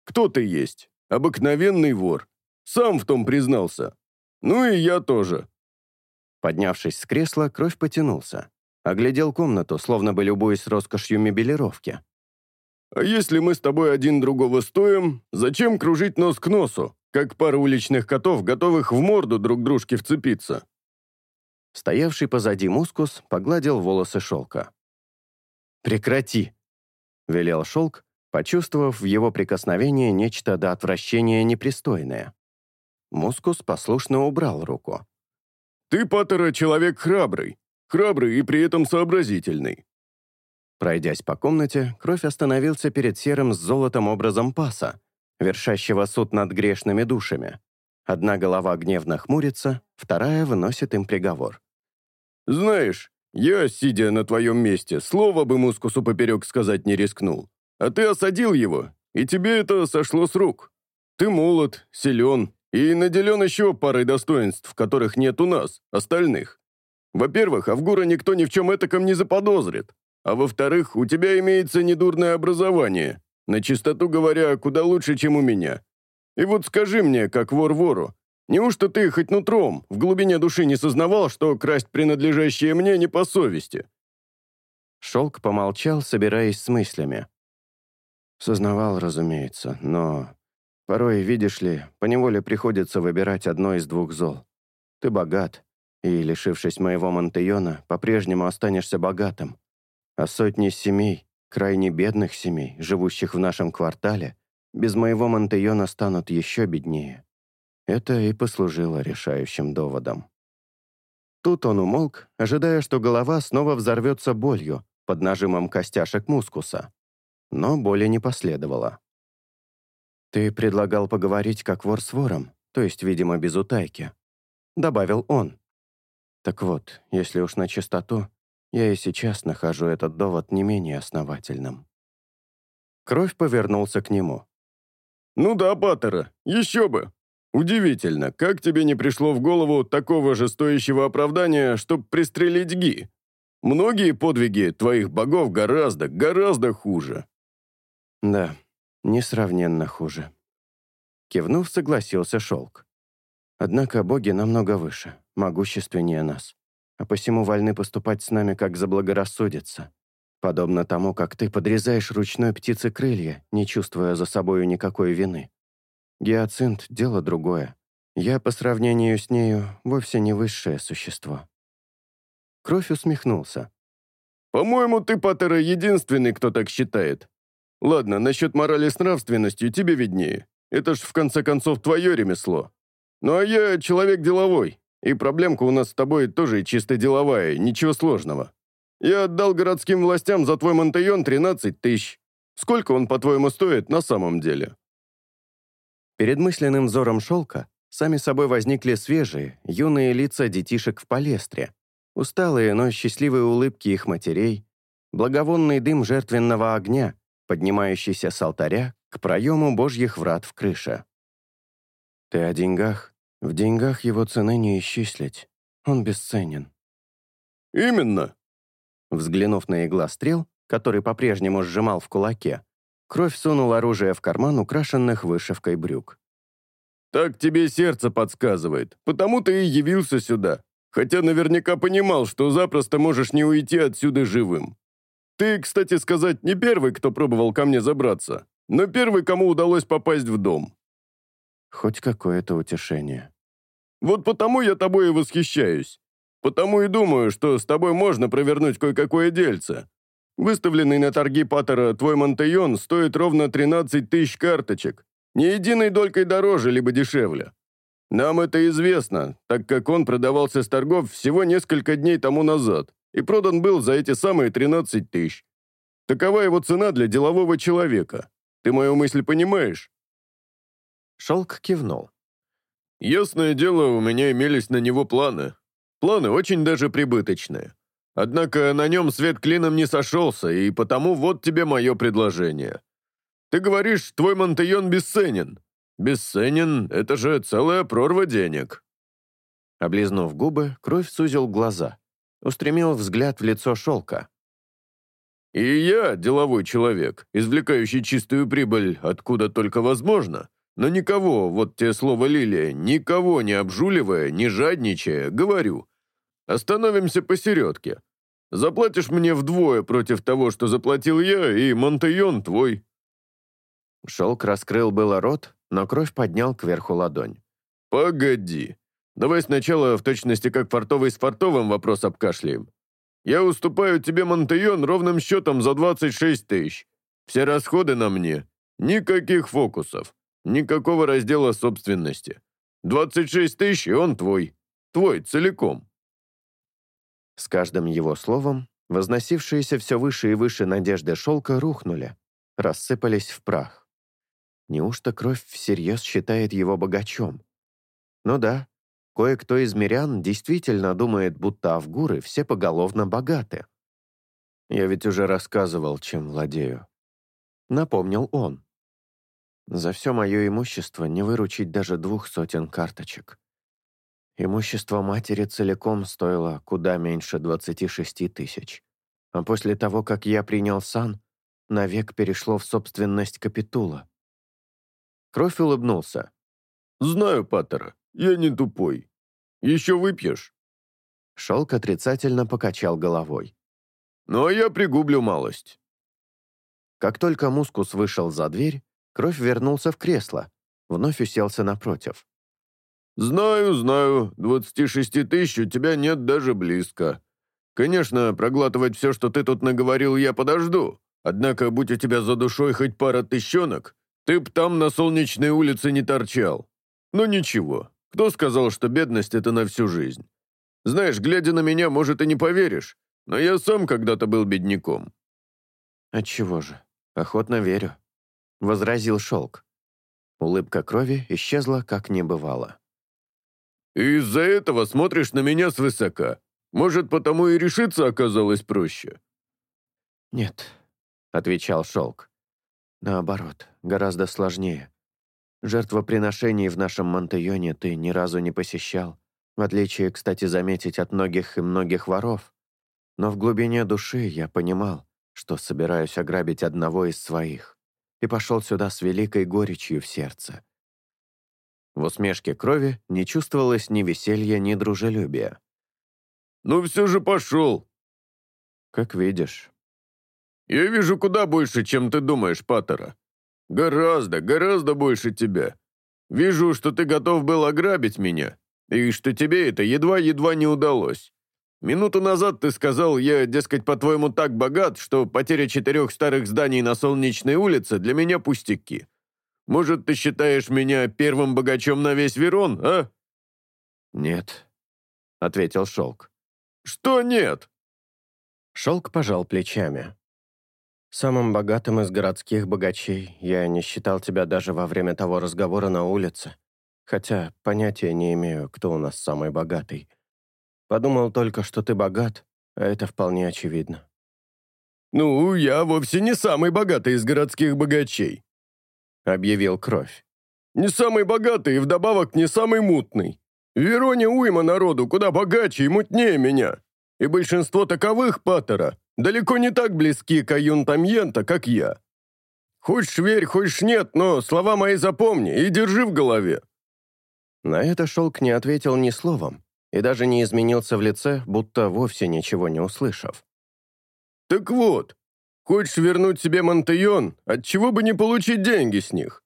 Кто ты есть? Обыкновенный вор. Сам в том признался. Ну и я тоже». Поднявшись с кресла, кровь потянулся. Оглядел комнату, словно бы любуясь роскошью мебелировки. «А если мы с тобой один другого стоим, зачем кружить нос к носу, как пара уличных котов, готовых в морду друг дружке вцепиться?» Стоявший позади мускус погладил волосы шелка. «Прекрати!» — велел шелк, почувствовав в его прикосновении нечто до отвращения непристойное. Мускус послушно убрал руку. «Ты, Паттера, человек храбрый. Храбрый и при этом сообразительный». Пройдясь по комнате, кровь остановился перед серым с золотом образом паса, вершащего суд над грешными душами. Одна голова гневно хмурится, вторая выносит им приговор. «Знаешь, я, сидя на твоем месте, слова бы Мускусу поперек сказать не рискнул. А ты осадил его, и тебе это сошло с рук. Ты молод, силен, и наделен еще парой достоинств, которых нет у нас, остальных. Во-первых, Авгура никто ни в чем этаком не заподозрит. А во-вторых, у тебя имеется недурное образование, на чистоту говоря, куда лучше, чем у меня. И вот скажи мне, как вор вору, неужто ты хоть нутром в глубине души не сознавал, что красть принадлежащее мне не по совести?» Шелк помолчал, собираясь с мыслями. Сознавал, разумеется, но Порой, видишь ли, поневоле приходится выбирать одно из двух зол. Ты богат, и, лишившись моего Монтеона, по-прежнему останешься богатым. А сотни семей, крайне бедных семей, живущих в нашем квартале, без моего Монтеона станут еще беднее. Это и послужило решающим доводом. Тут он умолк, ожидая, что голова снова взорвется болью под нажимом костяшек мускуса. Но боли не последовало. «Ты предлагал поговорить как вор с вором, то есть, видимо, без утайки», — добавил он. «Так вот, если уж на чистоту, я и сейчас нахожу этот довод не менее основательным». Кровь повернулся к нему. «Ну да, Паттера, еще бы. Удивительно, как тебе не пришло в голову такого же стоящего оправдания, чтобы пристрелить Ги? Многие подвиги твоих богов гораздо, гораздо хуже». «Да, несравненно хуже. Кивнув, согласился Шелк. Однако боги намного выше, могущественнее нас. А посему вольны поступать с нами, как заблагорассудится, подобно тому, как ты подрезаешь ручной птице крылья, не чувствуя за собою никакой вины. Гиацинт — дело другое. Я, по сравнению с нею, вовсе не высшее существо». Кровь усмехнулся. «По-моему, ты, Паттера, единственный, кто так считает. Ладно, насчет морали с нравственностью тебе виднее. Это ж, в конце концов, твое ремесло. Ну а я человек деловой, и проблемка у нас с тобой тоже чисто деловая, ничего сложного. Я отдал городским властям за твой Монтайон 13 тысяч. Сколько он, по-твоему, стоит на самом деле?» Перед мысленным взором шелка сами собой возникли свежие, юные лица детишек в палестре, усталые, но счастливые улыбки их матерей, благовонный дым жертвенного огня, поднимающийся с алтаря к проему божьих врат в крыше. «Ты о деньгах? В деньгах его цены не исчислить. Он бесценен». «Именно!» Взглянув на игла стрел, который по-прежнему сжимал в кулаке, кровь сунул оружие в карман украшенных вышивкой брюк. «Так тебе сердце подсказывает, потому ты и явился сюда, хотя наверняка понимал, что запросто можешь не уйти отсюда живым. Ты, кстати сказать, не первый, кто пробовал ко мне забраться, но первый, кому удалось попасть в дом». Хоть какое-то утешение. «Вот потому я тобой и восхищаюсь. Потому и думаю, что с тобой можно провернуть кое-какое дельце. Выставленный на торги Паттера твой Монтейон стоит ровно 13 тысяч карточек. Ни единой долькой дороже, либо дешевле. Нам это известно, так как он продавался с торгов всего несколько дней тому назад и продан был за эти самые 13 тысяч. Такова его цена для делового человека. Ты мою мысль понимаешь?» Шелк кивнул. «Ясное дело, у меня имелись на него планы. Планы очень даже прибыточные. Однако на нем свет клином не сошелся, и потому вот тебе мое предложение. Ты говоришь, твой Монтейон бесценен. Бесценен — это же целая прорва денег». Облизнув губы, кровь сузил глаза. Устремил взгляд в лицо шелка. И я, деловой человек, извлекающий чистую прибыль откуда только возможно, но никого, вот те слово Лилия, никого не обжуливая, не жадничая, говорю. Остановимся посередке. Заплатишь мне вдвое против того, что заплатил я, и Монтейон твой». Шелк раскрыл было рот, но кровь поднял кверху ладонь. «Погоди. Давай сначала в точности как фартовый с фартовым вопрос обкашляем. Я уступаю тебе Монтейон ровным счетом за 26 тысяч. Все расходы на мне. Никаких фокусов. Никакого раздела собственности. 26 тысяч, и он твой. Твой целиком». С каждым его словом возносившиеся все выше и выше надежды шелка рухнули, рассыпались в прах. Неужто кровь всерьез считает его богачом? Ну да, Кое-кто из мирян действительно думает, будто авгуры все поголовно богаты. Я ведь уже рассказывал, чем владею. Напомнил он. За все мое имущество не выручить даже двух сотен карточек. Имущество матери целиком стоило куда меньше 26 тысяч. А после того, как я принял сан, навек перешло в собственность капитула. Кровь улыбнулся. «Знаю, Паттера. Я не тупой. Еще выпьешь?» Шелк отрицательно покачал головой. «Ну, а я пригублю малость». Как только Мускус вышел за дверь, Кровь вернулся в кресло, вновь уселся напротив. «Знаю, знаю, 26 тысяч у тебя нет даже близко. Конечно, проглатывать все, что ты тут наговорил, я подожду. Однако, будь у тебя за душой хоть пара тыщенок, ты б там на солнечной улице не торчал. Но ничего, кто сказал, что бедность — это на всю жизнь? Знаешь, глядя на меня, может, и не поверишь, но я сам когда-то был бедняком». «Отчего же? Охотно верю», — возразил Шелк. Улыбка крови исчезла, как не бывало. «Из-за этого смотришь на меня свысока. Может, потому и решиться оказалось проще?» «Нет», — отвечал Шелк. «Наоборот, гораздо сложнее. Жертвоприношений в нашем Монтеоне ты ни разу не посещал, в отличие, кстати, заметить от многих и многих воров. Но в глубине души я понимал, что собираюсь ограбить одного из своих, и пошел сюда с великой горечью в сердце. В усмешке крови не чувствовалось ни веселья, ни дружелюбия. но все же пошел». «Как видишь». «Я вижу куда больше, чем ты думаешь, Паттера. Гораздо, гораздо больше тебя. Вижу, что ты готов был ограбить меня, и что тебе это едва-едва не удалось. Минуту назад ты сказал, я, дескать, по-твоему, так богат, что потеря четырех старых зданий на Солнечной улице для меня пустяки. Может, ты считаешь меня первым богачом на весь Верон, а?» «Нет», — ответил Шелк. «Что нет?» Шелк пожал плечами. «Самым богатым из городских богачей я не считал тебя даже во время того разговора на улице, хотя понятия не имею, кто у нас самый богатый. Подумал только, что ты богат, а это вполне очевидно». «Ну, я вовсе не самый богатый из городских богачей», — объявил Кровь. «Не самый богатый и вдобавок не самый мутный. В Вероне уйма народу куда богаче и мутнее меня. И большинство таковых, Паттера, далеко не так близки к Аюнтамьента, как я. Хочешь верь, хочешь нет, но слова мои запомни и держи в голове». На это Шелк не ответил ни словом, и даже не изменился в лице, будто вовсе ничего не услышав. «Так вот, хочешь вернуть себе Монтеон, отчего бы не получить деньги с них?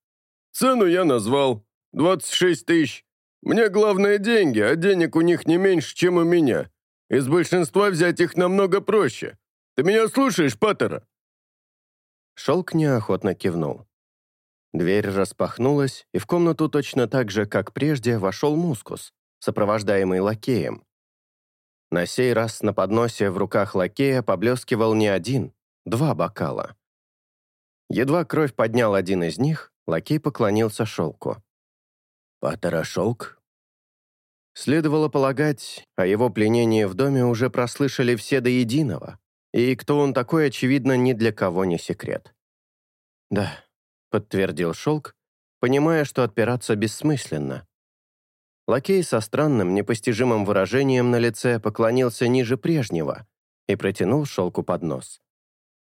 Цену я назвал. 26 тысяч. Мне главное деньги, а денег у них не меньше, чем у меня. Из большинства взять их намного проще. Ты меня слушаешь, Паттера?» Шелк неохотно кивнул. Дверь распахнулась, и в комнату точно так же, как прежде, вошел Мускус, сопровождаемый лакеем. На сей раз на подносе в руках лакея поблескивал не один, два бокала. Едва кровь поднял один из них, лакей поклонился шелку. «Паттера шелк?» Следовало полагать, о его пленении в доме уже прослышали все до единого, и кто он такой, очевидно, ни для кого не секрет. «Да», — подтвердил шелк, понимая, что отпираться бессмысленно, Лакей со странным, непостижимым выражением на лице поклонился ниже прежнего и протянул шелку под нос.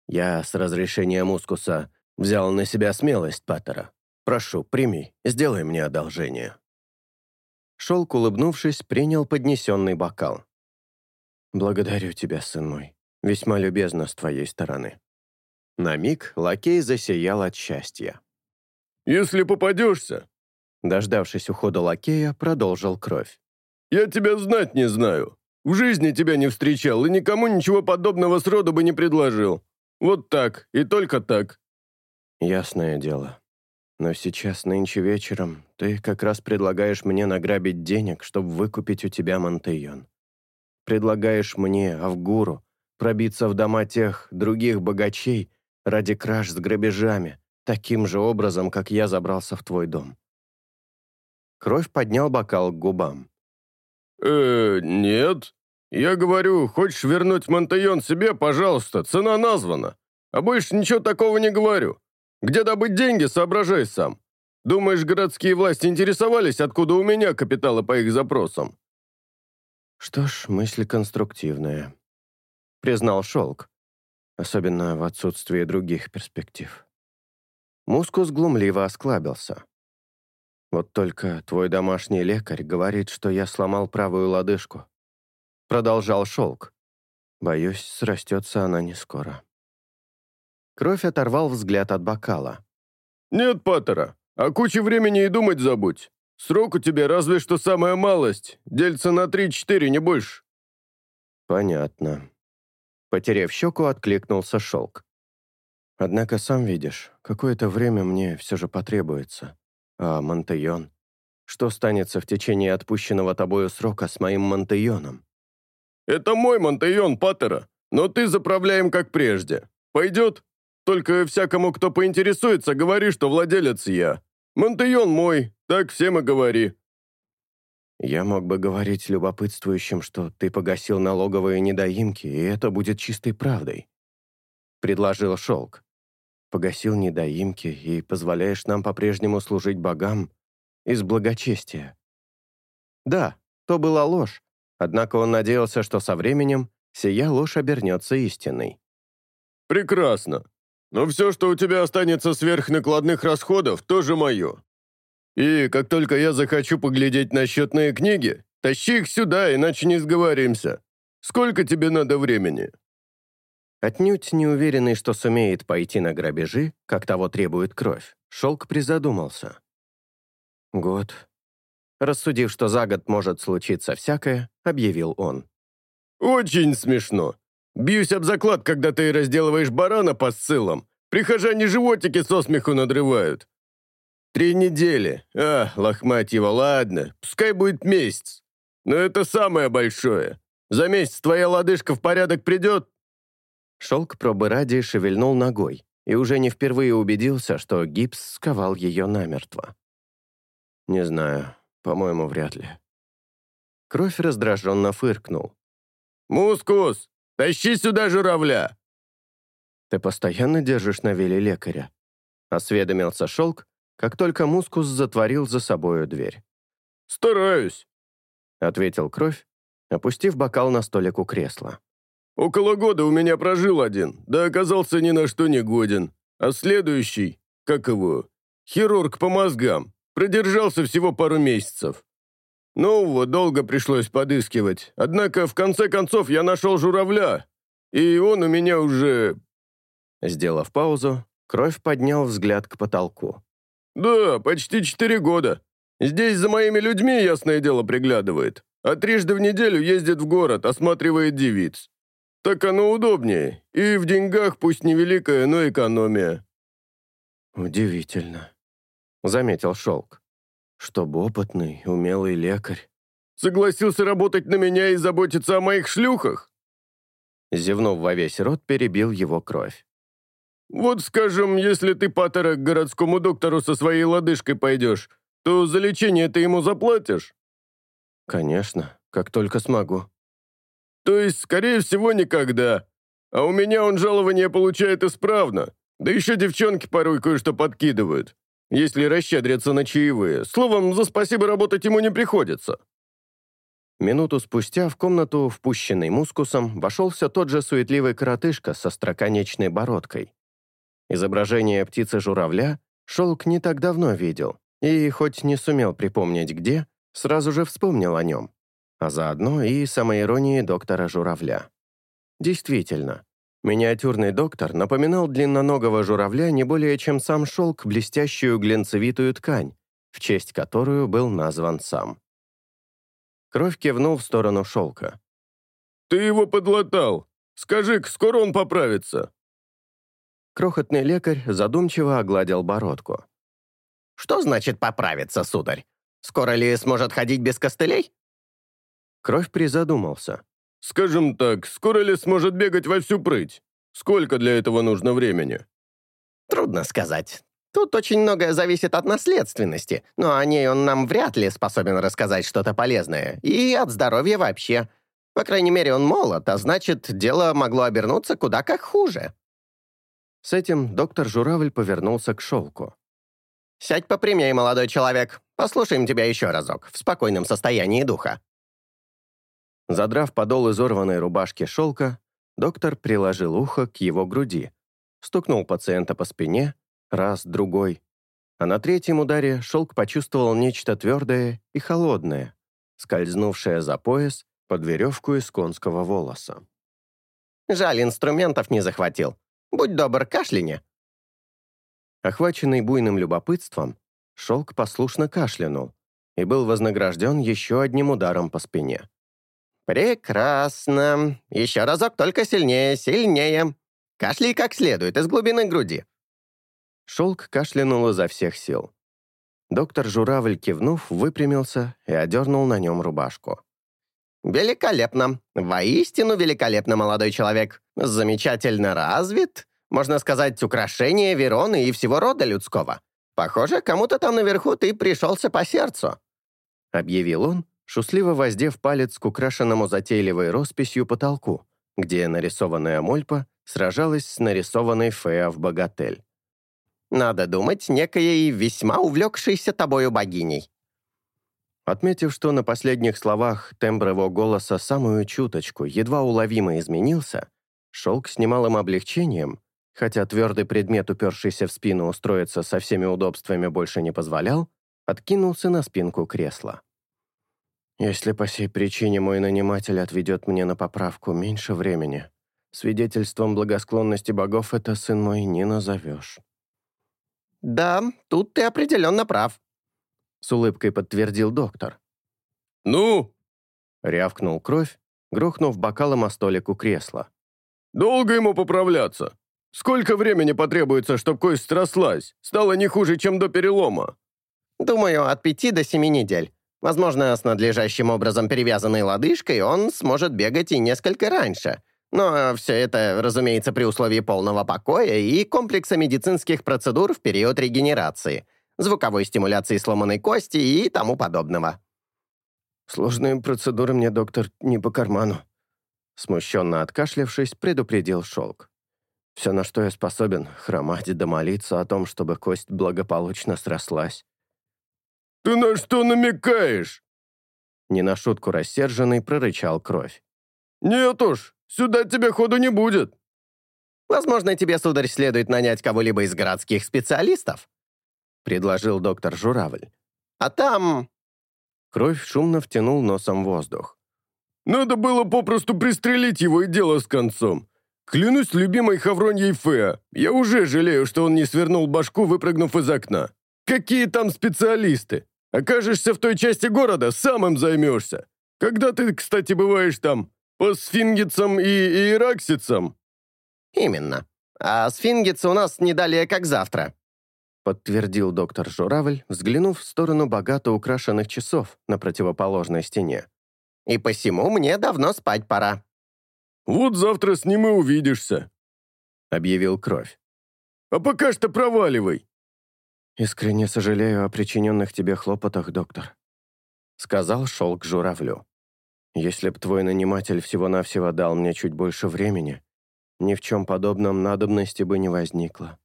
«Я, с разрешения Мускуса, взял на себя смелость Паттера. Прошу, прими, сделай мне одолжение». Шелк, улыбнувшись, принял поднесенный бокал. «Благодарю тебя, сын мой. Весьма любезно с твоей стороны». На миг лакей засиял от счастья. «Если попадешься, Дождавшись ухода лакея, продолжил кровь. «Я тебя знать не знаю. В жизни тебя не встречал и никому ничего подобного сроду бы не предложил. Вот так, и только так». «Ясное дело. Но сейчас, нынче вечером, ты как раз предлагаешь мне награбить денег, чтобы выкупить у тебя Монтейон. Предлагаешь мне, Авгуру, пробиться в дома тех других богачей ради краж с грабежами, таким же образом, как я забрался в твой дом. Кровь поднял бокал к губам. «Э, нет. Я говорю, хочешь вернуть Монтайон себе, пожалуйста, цена названа. А больше ничего такого не говорю. Где добыть деньги, соображай сам. Думаешь, городские власти интересовались, откуда у меня капиталы по их запросам?» «Что ж, мысль конструктивная», — признал Шелк, особенно в отсутствии других перспектив. Мускус глумливо осклабился. Вот только твой домашний лекарь говорит, что я сломал правую лодыжку. Продолжал шелк. Боюсь, срастется она не скоро. Кровь оторвал взгляд от бокала. «Нет, Паттера, о куче времени и думать забудь. Срок у тебя разве что самая малость, дельца на три-четыре, не больше». «Понятно». Потеряв щеку, откликнулся шелк. «Однако, сам видишь, какое-то время мне все же потребуется. А Монтейон? Что станется в течение отпущенного тобою срока с моим Монтейоном? «Это мой Монтейон, Паттера, но ты заправляем как прежде. Пойдет? Только всякому, кто поинтересуется, говори, что владелец я. Монтейон мой, так всем и говори». Я мог бы говорить любопытствующим, что ты погасил налоговые недоимки, и это будет чистой правдой. Предложил Шелк погасил недоимки и позволяешь нам по-прежнему служить богам из благочестия. Да, то была ложь, однако он надеялся, что со временем сия ложь обернется истиной. «Прекрасно. Но все, что у тебя останется сверх накладных расходов, тоже мое. И как только я захочу поглядеть на счетные книги, тащи их сюда, иначе не сговоримся. Сколько тебе надо времени?» Отнюдь не уверенный, что сумеет пойти на грабежи, как того требует кровь, Шелк призадумался. «Год». Рассудив, что за год может случиться всякое, объявил он. «Очень смешно. Бьюсь об заклад, когда ты разделываешь барана по ссылам. Прихожане животики со смеху надрывают. Три недели. А, лохматьево, ладно. Пускай будет месяц. Но это самое большое. За месяц твоя лодыжка в порядок придет?» Шелк пробы ради шевельнул ногой и уже не впервые убедился, что гипс сковал ее намертво. «Не знаю. По-моему, вряд ли». Кровь раздраженно фыркнул. «Мускус, тащи сюда журавля!» «Ты постоянно держишь на веле лекаря?» Осведомился шелк, как только Мускус затворил за собою дверь. «Стараюсь», — ответил кровь, опустив бокал на столик у кресла. «Около года у меня прожил один, да оказался ни на что не годен. А следующий, как его, хирург по мозгам, продержался всего пару месяцев. Нового долго пришлось подыскивать, однако в конце концов я нашел журавля, и он у меня уже...» Сделав паузу, кровь поднял взгляд к потолку. «Да, почти четыре года. Здесь за моими людьми, ясное дело, приглядывает а трижды в неделю ездит в город, осматривает девиц. Так оно удобнее, и в деньгах пусть невеликая, но экономия». «Удивительно», — заметил Шелк. «Чтоб опытный, умелый лекарь». «Согласился работать на меня и заботиться о моих шлюхах?» Зевнув во весь рот, перебил его кровь. «Вот, скажем, если ты, Паттера, к городскому доктору со своей лодыжкой пойдешь, то за лечение ты ему заплатишь?» «Конечно, как только смогу». «То есть, скорее всего, никогда. А у меня он жалование получает исправно. Да еще девчонки порой кое-что подкидывают. Если расщедрятся на чаевые. Словом, за спасибо работать ему не приходится». Минуту спустя в комнату, впущенный мускусом, вошел все тот же суетливый коротышка со строконечной бородкой. Изображение птицы-журавля Шелк не так давно видел, и, хоть не сумел припомнить где, сразу же вспомнил о нем, а заодно и самоиронии доктора Журавля. Действительно, миниатюрный доктор напоминал длинноногого журавля не более чем сам шелк блестящую глянцевитую ткань, в честь которую был назван сам. Кровь кивнул в сторону шелка. «Ты его подлатал! Скажи-ка, скоро он поправится!» Крохотный лекарь задумчиво огладил бородку. «Что значит поправиться, сударь? Скоро ли сможет ходить без костылей?» Кровь призадумался. «Скажем так, скоро ли сможет бегать во всю прыть? Сколько для этого нужно времени?» «Трудно сказать. Тут очень многое зависит от наследственности, но о ней он нам вряд ли способен рассказать что-то полезное, и от здоровья вообще. По крайней мере, он молод, а значит, дело могло обернуться куда как хуже». С этим доктор Журавль повернулся к шелку. «Сядь попрямее, молодой человек. Послушаем тебя еще разок, в спокойном состоянии духа». Задрав подол изорванной рубашки шелка, доктор приложил ухо к его груди, стукнул пациента по спине, раз, другой. А на третьем ударе шелк почувствовал нечто твердое и холодное, скользнувшее за пояс под веревку из конского волоса. «Жаль, инструментов не захватил. Будь добр, кашляни», Охваченный буйным любопытством, Шелк послушно кашлянул и был вознагражден еще одним ударом по спине. «Прекрасно. Еще разок, только сильнее, сильнее. Кашляй как следует, из глубины груди». Шелк кашлянул изо всех сил. Доктор Журавль, кивнув, выпрямился и одернул на нем рубашку. «Великолепно. Воистину великолепно, молодой человек. Замечательно развит. Можно сказать, украшение Вероны и всего рода людского. Похоже, кому-то там наверху ты пришелся по сердцу», — объявил он, шустливо воздев палец к украшенному затейливой росписью потолку, где нарисованная Мольпа сражалась с нарисованной Феа в богатель. «Надо думать, некоей весьма увлекшейся тобою богиней». Отметив, что на последних словах тембр его голоса самую чуточку едва уловимо изменился, Шелк с немалым облегчением хотя твердый предмет, упершийся в спину, устроиться со всеми удобствами больше не позволял, откинулся на спинку кресла. Если по сей причине мой наниматель отведет мне на поправку меньше времени, свидетельством благосклонности богов это, сын мой, не назовешь». «Да, тут ты определенно прав», — с улыбкой подтвердил доктор. «Ну?» — рявкнул кровь, грохнув бокалом о столик у кресла. «Долго ему поправляться? Сколько времени потребуется, чтобы кость срослась? Стало не хуже, чем до перелома?» «Думаю, от пяти до семи недель. Возможно, с надлежащим образом перевязанной лодыжкой он сможет бегать и несколько раньше. Но все это, разумеется, при условии полного покоя и комплекса медицинских процедур в период регенерации, звуковой стимуляции сломанной кости и тому подобного». «Сложные процедуры мне, доктор, не по карману», смущенно откашлявшись, предупредил Шелк. «Все, на что я способен, хромать да молиться о том, чтобы кость благополучно срослась». «Ты на что намекаешь?» Не на шутку рассерженный прорычал кровь. «Нет уж, сюда тебе ходу не будет». «Возможно, тебе, сударь, следует нанять кого-либо из городских специалистов», предложил доктор Журавль. «А там...» Кровь шумно втянул носом воздух. «Надо было попросту пристрелить его и дело с концом. Клянусь любимой Хавроньей Феа, я уже жалею, что он не свернул башку, выпрыгнув из окна. Какие там специалисты? Окажешься в той части города, сам им займешься. Когда ты, кстати, бываешь там? По сфингицам и иераксицам?» «Именно. А сфингицы у нас не далее, как завтра», подтвердил доктор Журавль, взглянув в сторону богато украшенных часов на противоположной стене. «И посему мне давно спать пора». «Вот завтра с ним и увидишься», — объявил Кровь. «А пока что проваливай». «Искренне сожалею о причиненных тебе хлопотах, доктор», — сказал Шелк Журавлю. «Если б твой наниматель всего-навсего дал мне чуть больше времени, ни в чем подобном надобности бы не возникло».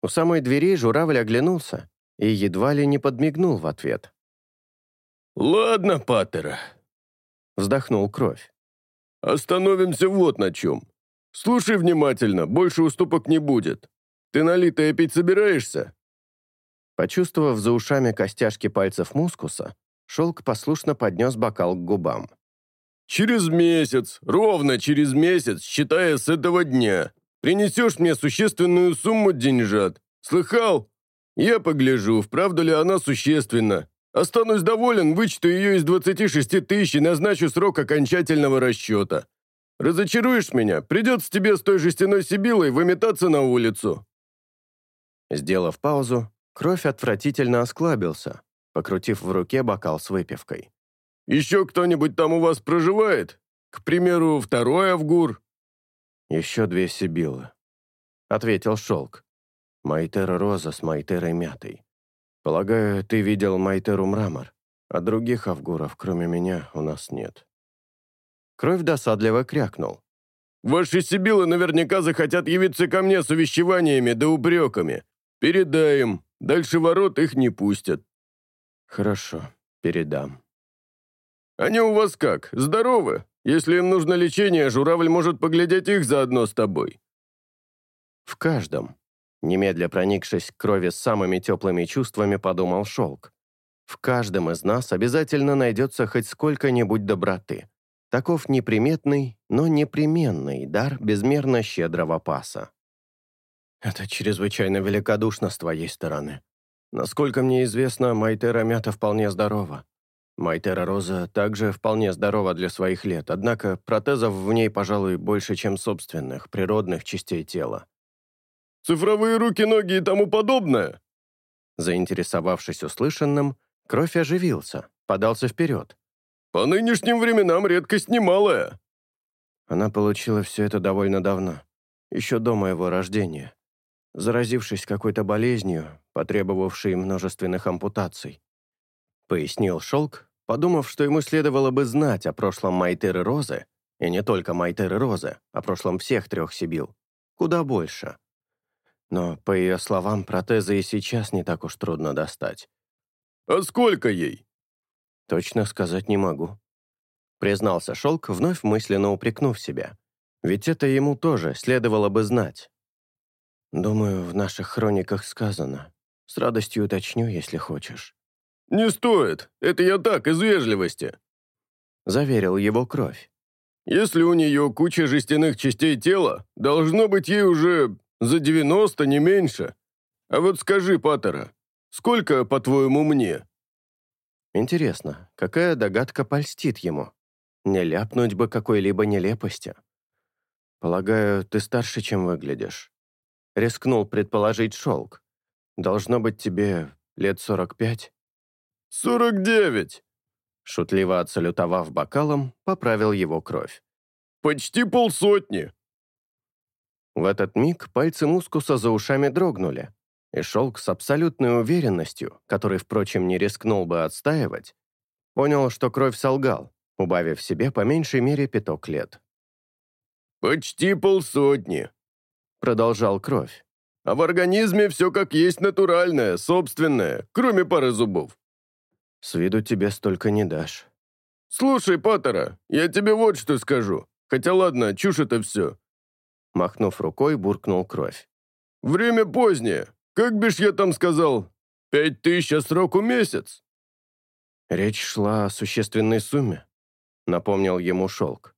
У самой двери журавль оглянулся и едва ли не подмигнул в ответ. «Ладно, Паттера», — вздохнул Кровь. «Остановимся вот на чем. Слушай внимательно, больше уступок не будет. Ты налитое пить собираешься?» Почувствовав за ушами костяшки пальцев мускуса, шелк послушно поднес бокал к губам. «Через месяц, ровно через месяц, считая с этого дня, Принесешь мне существенную сумму деньжат. Слыхал? Я погляжу, вправду ли она существенна. Останусь доволен, вычту ее из 26 тысяч и назначу срок окончательного расчета. Разочаруешь меня, придется тебе с той жестяной сибилой выметаться на улицу». Сделав паузу, кровь отвратительно осклабился, покрутив в руке бокал с выпивкой. «Еще кто-нибудь там у вас проживает? К примеру, второй Авгур?» «Еще две Сибилы», — ответил Шелк. «Майтера Роза с Майтерой Мятой. Полагаю, ты видел Майтеру Мрамор, а других авгуров, кроме меня, у нас нет». Кровь досадливо крякнул. «Ваши Сибилы наверняка захотят явиться ко мне с увещеваниями да упреками. Передай им, дальше ворот их не пустят». «Хорошо, передам». «Они у вас как, здоровы?» Если им нужно лечение, журавль может поглядеть их заодно с тобой». «В каждом», немедля проникшись к крови с самыми теплыми чувствами, подумал Шелк. «В каждом из нас обязательно найдется хоть сколько-нибудь доброты. Таков неприметный, но непременный дар безмерно щедрого паса». «Это чрезвычайно великодушно с твоей стороны. Насколько мне известно, Майтера Мята вполне здорова. Майтера Роза также вполне здорова для своих лет, однако протезов в ней, пожалуй, больше, чем собственных, природных частей тела. «Цифровые руки, ноги и тому подобное?» Заинтересовавшись услышанным, Кровь оживился, подался вперед. «По нынешним временам редкость немалая». Она получила все это довольно давно, еще до моего рождения, заразившись какой-то болезнью, потребовавшей множественных ампутаций. Пояснил Шелк, подумав, что ему следовало бы знать о прошлом Майтеры Розы, и не только Майтеры Розы, о прошлом всех трех Сибил, куда больше. Но, по ее словам, протезы и сейчас не так уж трудно достать. «А сколько ей?» «Точно сказать не могу», — признался Шелк, вновь мысленно упрекнув себя. «Ведь это ему тоже следовало бы знать». «Думаю, в наших хрониках сказано. С радостью уточню, если хочешь». «Не стоит. Это я так, из вежливости», — заверил его кровь. «Если у нее куча жестяных частей тела, должно быть ей уже за 90, не меньше. А вот скажи, Паттера, сколько, по-твоему, мне?» Интересно, какая догадка польстит ему? Не ляпнуть бы какой-либо нелепости. Полагаю, ты старше, чем выглядишь. Рискнул предположить шелк. Должно быть тебе лет сорок пять? «Сорок девять!» Шутливо отсалютовав бокалом, поправил его кровь. «Почти полсотни!» В этот миг пальцы мускуса за ушами дрогнули, и шелк с абсолютной уверенностью, который, впрочем, не рискнул бы отстаивать, понял, что кровь солгал, убавив себе по меньшей мере пяток лет. «Почти полсотни», — продолжал кровь. «А в организме все как есть натуральное, собственное, кроме пары зубов». «С виду тебе столько не дашь». «Слушай, Паттера, я тебе вот что скажу. Хотя ладно, чушь это все». Махнув рукой, буркнул кровь. «Время позднее. Как бишь я там сказал? Пять тысяч, а сроку месяц?» Речь шла о существенной сумме, напомнил ему Шелк.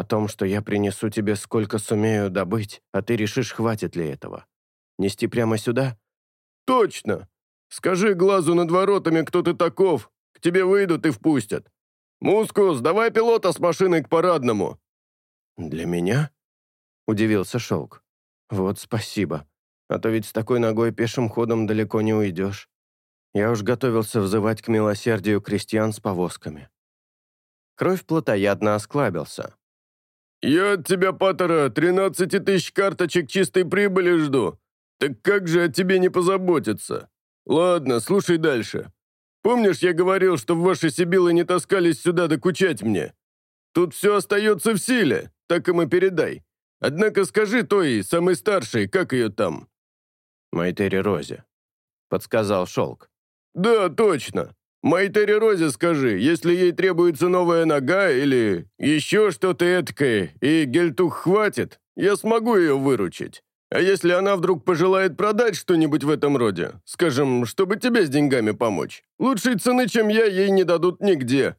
О том, что я принесу тебе сколько сумею добыть, а ты решишь, хватит ли этого. Нести прямо сюда? Точно. Скажи глазу над воротами, кто ты таков. К тебе выйдут и впустят. Мускус, давай пилота с машиной к парадному. Для меня? Удивился Шелк. Вот спасибо. А то ведь с такой ногой пешим ходом далеко не уйдешь. Я уж готовился взывать к милосердию крестьян с повозками. Кровь плотоядно осклабился. «Я от тебя, Паттера, 13 тысяч карточек чистой прибыли жду. Так как же о тебе не позаботиться? Ладно, слушай дальше. Помнишь, я говорил, что ваши Сибилы не таскались сюда докучать мне? Тут все остается в силе, так им и передай. Однако скажи той, самой старшей, как ее там?» Майтери Розе», — подсказал Шелк. «Да, точно. Майтери Розе скажи, если ей требуется новая нога или еще что-то эткое, и гельтух хватит, я смогу ее выручить. А если она вдруг пожелает продать что-нибудь в этом роде, скажем, чтобы тебе с деньгами помочь, лучшей цены, чем я, ей не дадут нигде».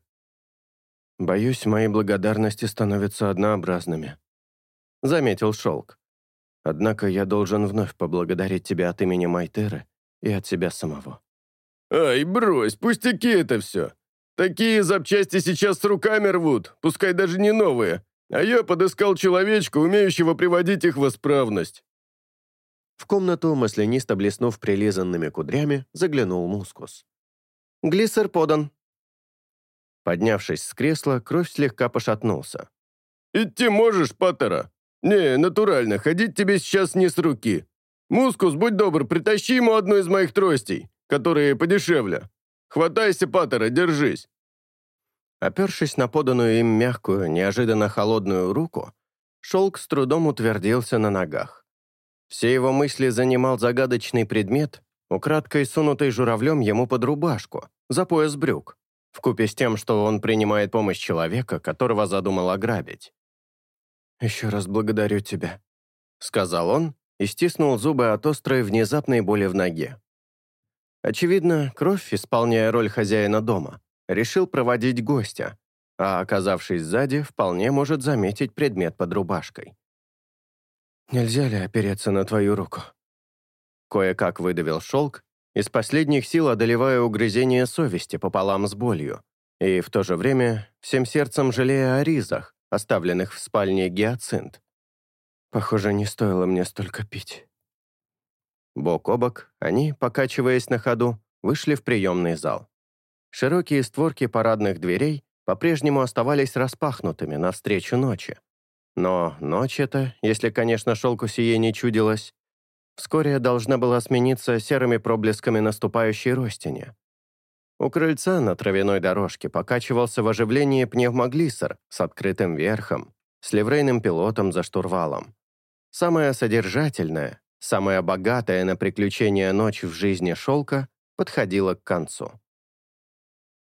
«Боюсь, мои благодарности становятся однообразными», — заметил Шелк. Однако я должен вновь поблагодарить тебя от имени Майтеры и от себя самого». «Ай, брось, пустяки это все. Такие запчасти сейчас с руками рвут, пускай даже не новые, а я подыскал человечка, умеющего приводить их в исправность». В комнату, маслянисто блеснув прилизанными кудрями, заглянул Мускус. «Глиссер подан». Поднявшись с кресла, кровь слегка пошатнулся. «Идти можешь, Паттера?» «Не, натурально, ходить тебе сейчас не с руки. Мускус, будь добр, притащи ему одну из моих тростей, которые подешевле. Хватайся, Паттера, держись». Опершись на поданную им мягкую, неожиданно холодную руку, Шелк с трудом утвердился на ногах. Все его мысли занимал загадочный предмет, украдкой сунутый журавлем ему под рубашку, за пояс брюк, вкупе с тем, что он принимает помощь человека, которого задумал ограбить. «Еще раз благодарю тебя», — сказал он и стиснул зубы от острой внезапной боли в ноге. Очевидно, кровь, исполняя роль хозяина дома, решил проводить гостя, а, оказавшись сзади, вполне может заметить предмет под рубашкой. «Нельзя ли опереться на твою руку?» Кое-как выдавил шелк, из последних сил одолевая угрызение совести пополам с болью, и в то же время всем сердцем жалея о ризах, оставленных в спальне гиацинт. Похоже, не стоило мне столько пить. Бок о бок они, покачиваясь на ходу, вышли в приемный зал. Широкие створки парадных дверей по-прежнему оставались распахнутыми навстречу ночи. Но ночь эта, если, конечно, шелку сие не чудилось, вскоре должна была смениться серыми проблесками наступающей ростине. У крыльца на травяной дорожке покачивался в оживлении пневмоглиссер с открытым верхом, с ливрейным пилотом за штурвалом. Самая содержательная, самая богатая на приключения ночь в жизни шелка подходила к концу.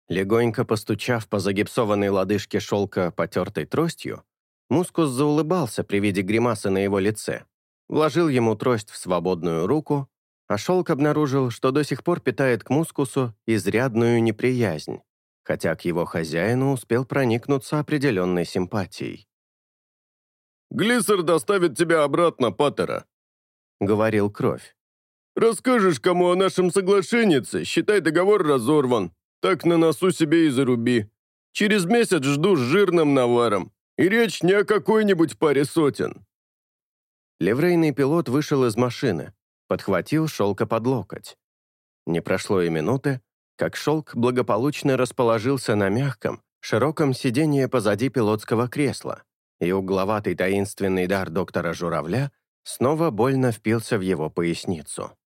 Легонько постучав по загипсованной лодыжке шелка потертой тростью, Мускус заулыбался при виде гримасы на его лице, вложил ему трость в свободную руку А Шелк обнаружил, что до сих пор питает к мускусу изрядную неприязнь, хотя к его хозяину успел проникнуться определенной симпатией. «Глиссер доставит тебя обратно, Паттера», — говорил Кровь. «Расскажешь кому о нашем соглашении, считай договор разорван. Так на носу себе и заруби. Через месяц жду с жирным наваром. И речь не о какой-нибудь паре сотен». Леврейный пилот вышел из машины, подхватил шелка под локоть. Не прошло и минуты, как шелк благополучно расположился на мягком, широком сиденье позади пилотского кресла, и угловатый таинственный дар доктора Журавля снова больно впился в его поясницу.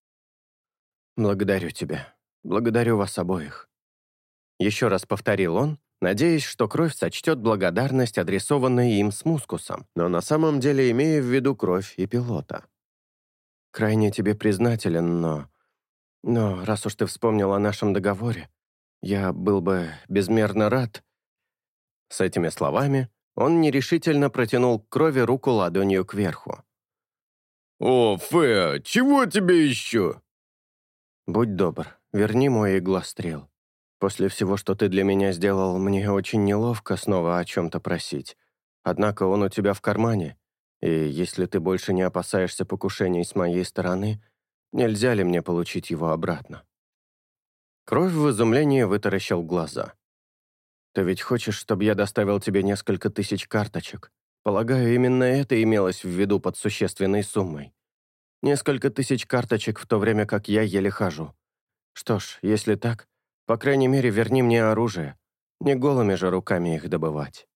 «Благодарю тебя. Благодарю вас обоих». Еще раз повторил он, надеясь, что кровь сочтет благодарность, адресованную им с мускусом, но на самом деле имея в виду кровь и пилота. «Крайне тебе признателен, но... Но раз уж ты вспомнил о нашем договоре, я был бы безмерно рад...» С этими словами он нерешительно протянул к крови руку ладонью кверху. «О, Феа, чего тебе еще?» «Будь добр, верни мой иглострел. После всего, что ты для меня сделал, мне очень неловко снова о чем-то просить. Однако он у тебя в кармане, и если ты больше не опасаешься покушений с моей стороны, нельзя ли мне получить его обратно?» Кровь в изумлении вытаращил глаза. «Ты ведь хочешь, чтобы я доставил тебе несколько тысяч карточек? Полагаю, именно это имелось в виду под существенной суммой. Несколько тысяч карточек в то время, как я еле хожу. Что ж, если так, по крайней мере, верни мне оружие. Не голыми же руками их добывать».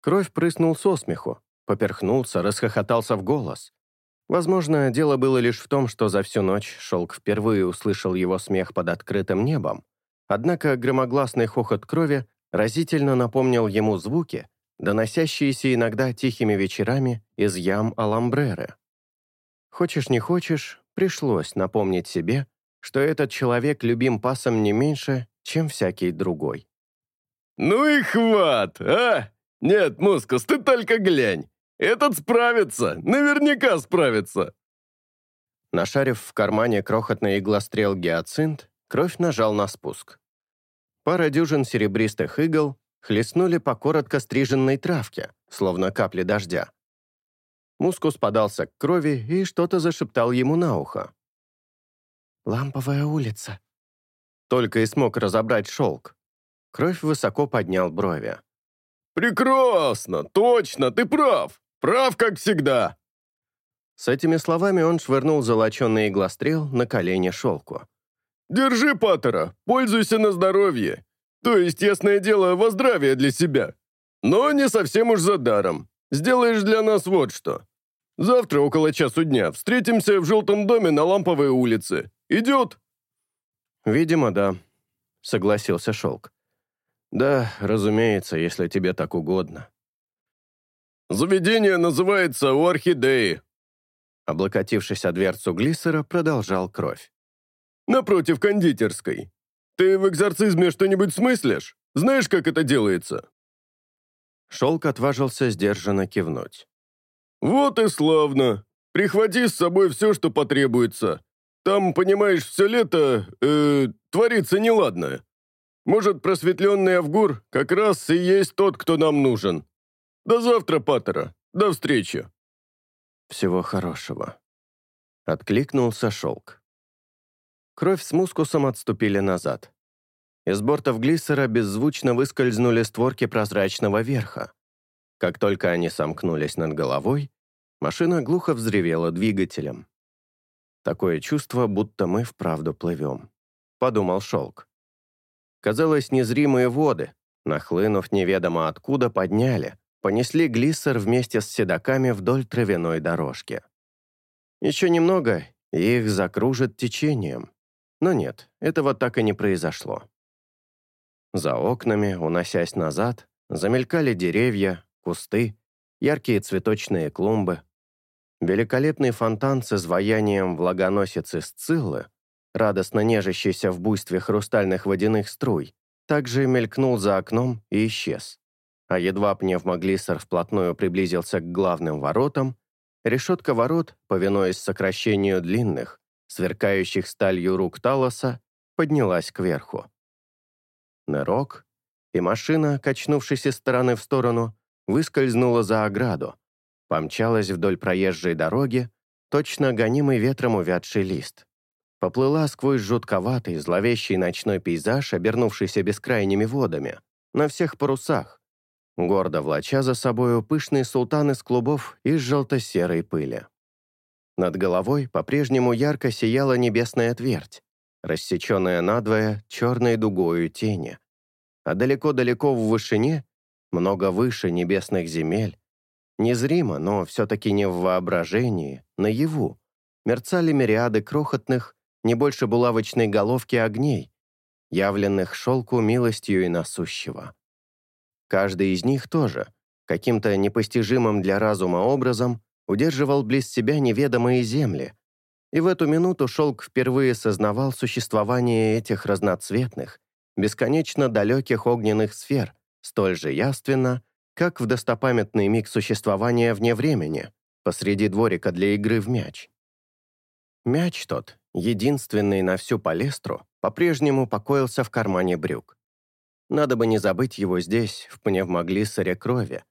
Кровь прыснул со смеху, поперхнулся, расхохотался в голос. Возможно, дело было лишь в том, что за всю ночь Шелк впервые услышал его смех под открытым небом, однако громогласный хохот крови разительно напомнил ему звуки, доносящиеся иногда тихими вечерами из ям Аламбреры. Хочешь не хочешь, пришлось напомнить себе, что этот человек любим пасом не меньше, чем всякий другой. «Ну и хват, а! Нет, Мускус, ты только глянь! Этот справится, наверняка справится!» Нашарив в кармане крохотный иглострел гиацинт, кровь нажал на спуск. Пара дюжин серебристых игл хлестнули по коротко стриженной травке, словно капли дождя. Мускус подался к крови и что-то зашептал ему на ухо. «Ламповая улица». Только и смог разобрать шелк. Кровь высоко поднял брови. «Прекрасно! Точно! Ты прав! Прав, как всегда!» С этими словами он швырнул золоченый иглострел на колени шелку. «Держи, Паттера, пользуйся на здоровье. То есть, ясное дело, во здравие для себя. Но не совсем уж за даром. Сделаешь для нас вот что. Завтра около часу дня встретимся в желтом доме на Ламповой улице. Идет?» «Видимо, да», — согласился Шелк. «Да, разумеется, если тебе так угодно». «Заведение называется «У орхидеи», — облокотившись о дверцу глиссера, продолжал кровь. «Напротив кондитерской. Ты в экзорцизме что-нибудь смыслишь? Знаешь, как это делается?» Шелк отважился сдержанно кивнуть. «Вот и славно. Прихвати с собой все, что потребуется. Там, понимаешь, все лето, э, творится неладное. Может, просветленный Авгур как раз и есть тот, кто нам нужен. До завтра, Паттера. До встречи. Всего хорошего. Откликнулся шелк. Кровь с мускусом отступили назад. Из бортов глиссера беззвучно выскользнули створки прозрачного верха. Как только они сомкнулись над головой, машина глухо взревела двигателем. Такое чувство, будто мы вправду плывем. Подумал шелк. Казалось, незримые воды, нахлынув неведомо откуда, подняли, понесли глиссер вместе с седаками вдоль травяной дорожки. Еще немного, и их закружит течением. Но нет, этого так и не произошло. За окнами, уносясь назад, замелькали деревья, кусты, яркие цветочные клумбы. Великолепный фонтан с изваянием влагоносицы Сциллы радостно нежащийся в буйстве хрустальных водяных струй, также мелькнул за окном и исчез. А едва пневмоглиссер вплотную приблизился к главным воротам, решетка ворот, повинуясь сокращению длинных, сверкающих сталью рук Талоса, поднялась кверху. Нырок, и машина, качнувшись из стороны в сторону, выскользнула за ограду, помчалась вдоль проезжей дороги, точно гонимый ветром увядший лист. Поплыла сквозь жутковатый, зловещий ночной пейзаж, обернувшийся бескрайними водами, на всех парусах, гордо влача за собою пышный султан из клубов из желто-серой пыли. Над головой по-прежнему ярко сияла небесная твердь, рассеченная надвое черной дугою тени. А далеко-далеко в вышине, много выше небесных земель, незримо, но все-таки не в воображении, наяву, мерцали мириады крохотных, не больше булавочной головки огней, явленных шелку милостью и насущего. Каждый из них тоже, каким-то непостижимым для разума образом, удерживал близ себя неведомые земли, и в эту минуту шелк впервые сознавал существование этих разноцветных, бесконечно далеких огненных сфер, столь же явственно, как в достопамятный миг существования вне времени, посреди дворика для игры в мяч. Мяч тот, единственный на всю палестру, по-прежнему покоился в кармане брюк. Надо бы не забыть его здесь, в пневмоглиссере крови,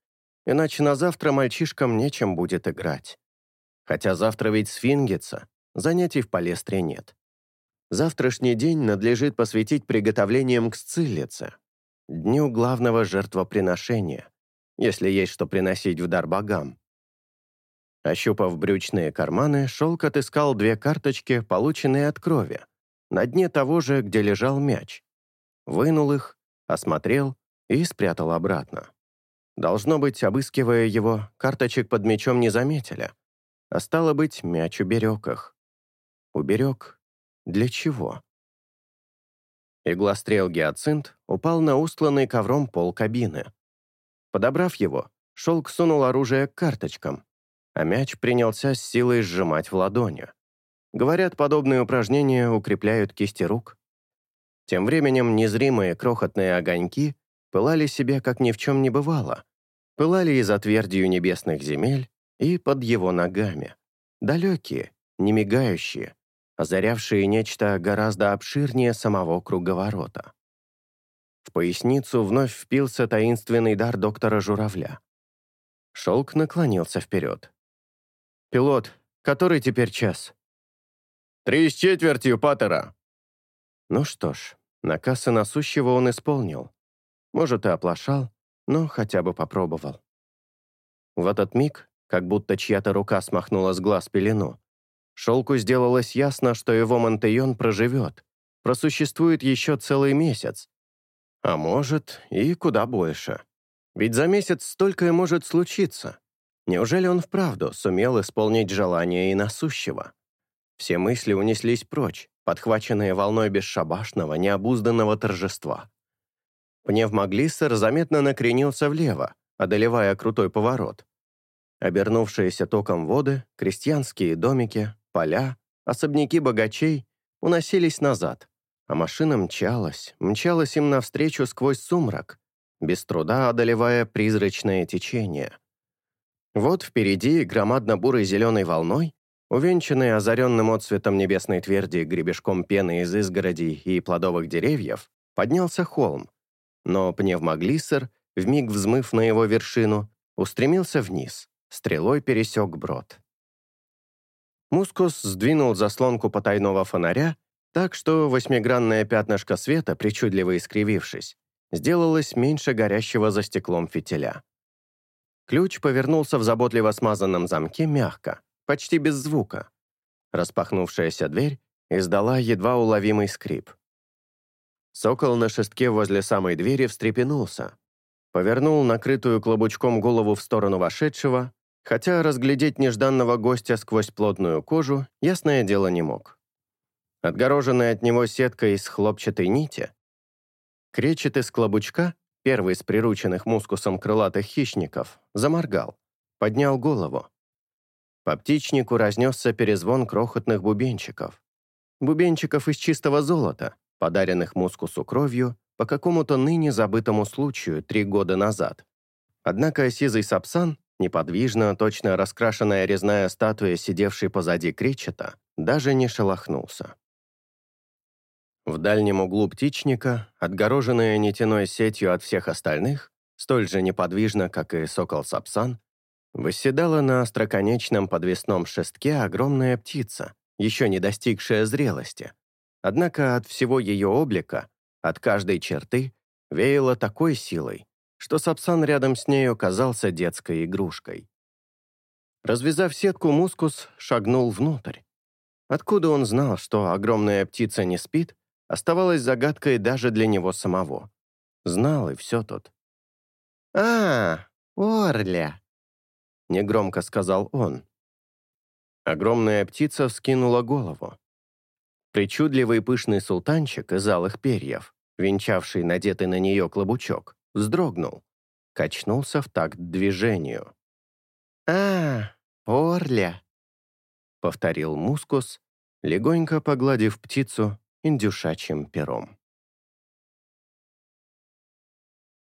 иначе на завтра мальчишкам нечем будет играть. Хотя завтра ведь сфингица, занятий в палестре нет. Завтрашний день надлежит посвятить приготовлениям к сциллице, дню главного жертвоприношения, если есть что приносить в дар богам. Ощупав брючные карманы, шелк отыскал две карточки, полученные от крови, на дне того же, где лежал мяч. Вынул их, осмотрел и спрятал обратно. Должно быть, обыскивая его, карточек под мячом не заметили. А стало быть, мяч уберег их. Уберег для чего? Иглострел гиацинт упал на устланный ковром пол кабины. Подобрав его, шелк сунул оружие к карточкам, а мяч принялся с силой сжимать в ладони. Говорят, подобные упражнения укрепляют кисти рук. Тем временем незримые крохотные огоньки пылали себе, как ни в чем не бывало, пылали и за твердью небесных земель, и под его ногами. Далекие, не мигающие, озарявшие нечто гораздо обширнее самого круговорота. В поясницу вновь впился таинственный дар доктора Журавля. Шелк наклонился вперед. «Пилот, который теперь час?» «Три с четвертью, Паттера!» Ну что ж, наказ и насущего он исполнил. Может, и оплошал, но хотя бы попробовал. В этот миг, как будто чья-то рука смахнула с глаз пелену, Шелку сделалось ясно, что его Монтейон проживет, просуществует еще целый месяц. А может, и куда больше. Ведь за месяц столько и может случиться. Неужели он вправду сумел исполнить желание и насущего? Все мысли унеслись прочь, подхваченные волной бесшабашного, необузданного торжества. Пневмоглиссер заметно накренился влево, одолевая крутой поворот. Обернувшиеся током воды, крестьянские домики, поля, особняки богачей уносились назад, а машина мчалась, мчалась им навстречу сквозь сумрак, без труда одолевая призрачное течение. Вот впереди, громадно-бурой зеленой волной, увенчанный озаренным отцветом небесной тверди гребешком пены из изгородей и плодовых деревьев, поднялся холм, но пневмоглиссер, вмиг взмыв на его вершину, устремился вниз, стрелой пересек брод. Мускус сдвинул заслонку потайного фонаря так, что восьмигранное пятнышко света, причудливо искривившись, сделалось меньше горящего за стеклом фитиля. Ключ повернулся в заботливо смазанном замке мягко, почти без звука. Распахнувшаяся дверь издала едва уловимый скрип. Сокол на шестке возле самой двери встрепенулся. Повернул накрытую клобучком голову в сторону вошедшего, хотя разглядеть нежданного гостя сквозь плотную кожу, ясное дело, не мог. Отгороженный от него сеткой из хлопчатой нити, кречет из клобучка, первый из прирученных мускусом крылатых хищников, заморгал, поднял голову. По птичнику разнесся перезвон крохотных бубенчиков. Бубенчиков из чистого золота, подаренных мускусу кровью по какому-то ныне забытому случаю три года назад. Однако сизый сапсан, неподвижно, точно раскрашенная резная статуя, сидевшей позади Кричета, даже не шелохнулся. В дальнем углу птичника, отгороженная нитяной сетью от всех остальных, столь же неподвижно, как и сокол-сапсан, восседала на остроконечном подвесном шестке огромная птица, еще не достигшая зрелости. Однако от всего ее облика, от каждой черты, веяло такой силой, что сапсан рядом с нею казался детской игрушкой. Развязав сетку, мускус шагнул внутрь. Откуда он знал, что огромная птица не спит, оставалось загадкой даже для него самого. Знал и все тут. «А, Орля!» — негромко сказал он. Огромная птица вскинула голову. Причудливый пышный султанчик из алых перьев, венчавший надетый на нее клобучок, вздрогнул, качнулся в такт движению. «А, Орля!» — повторил мускус, легонько погладив птицу индюшачьим пером.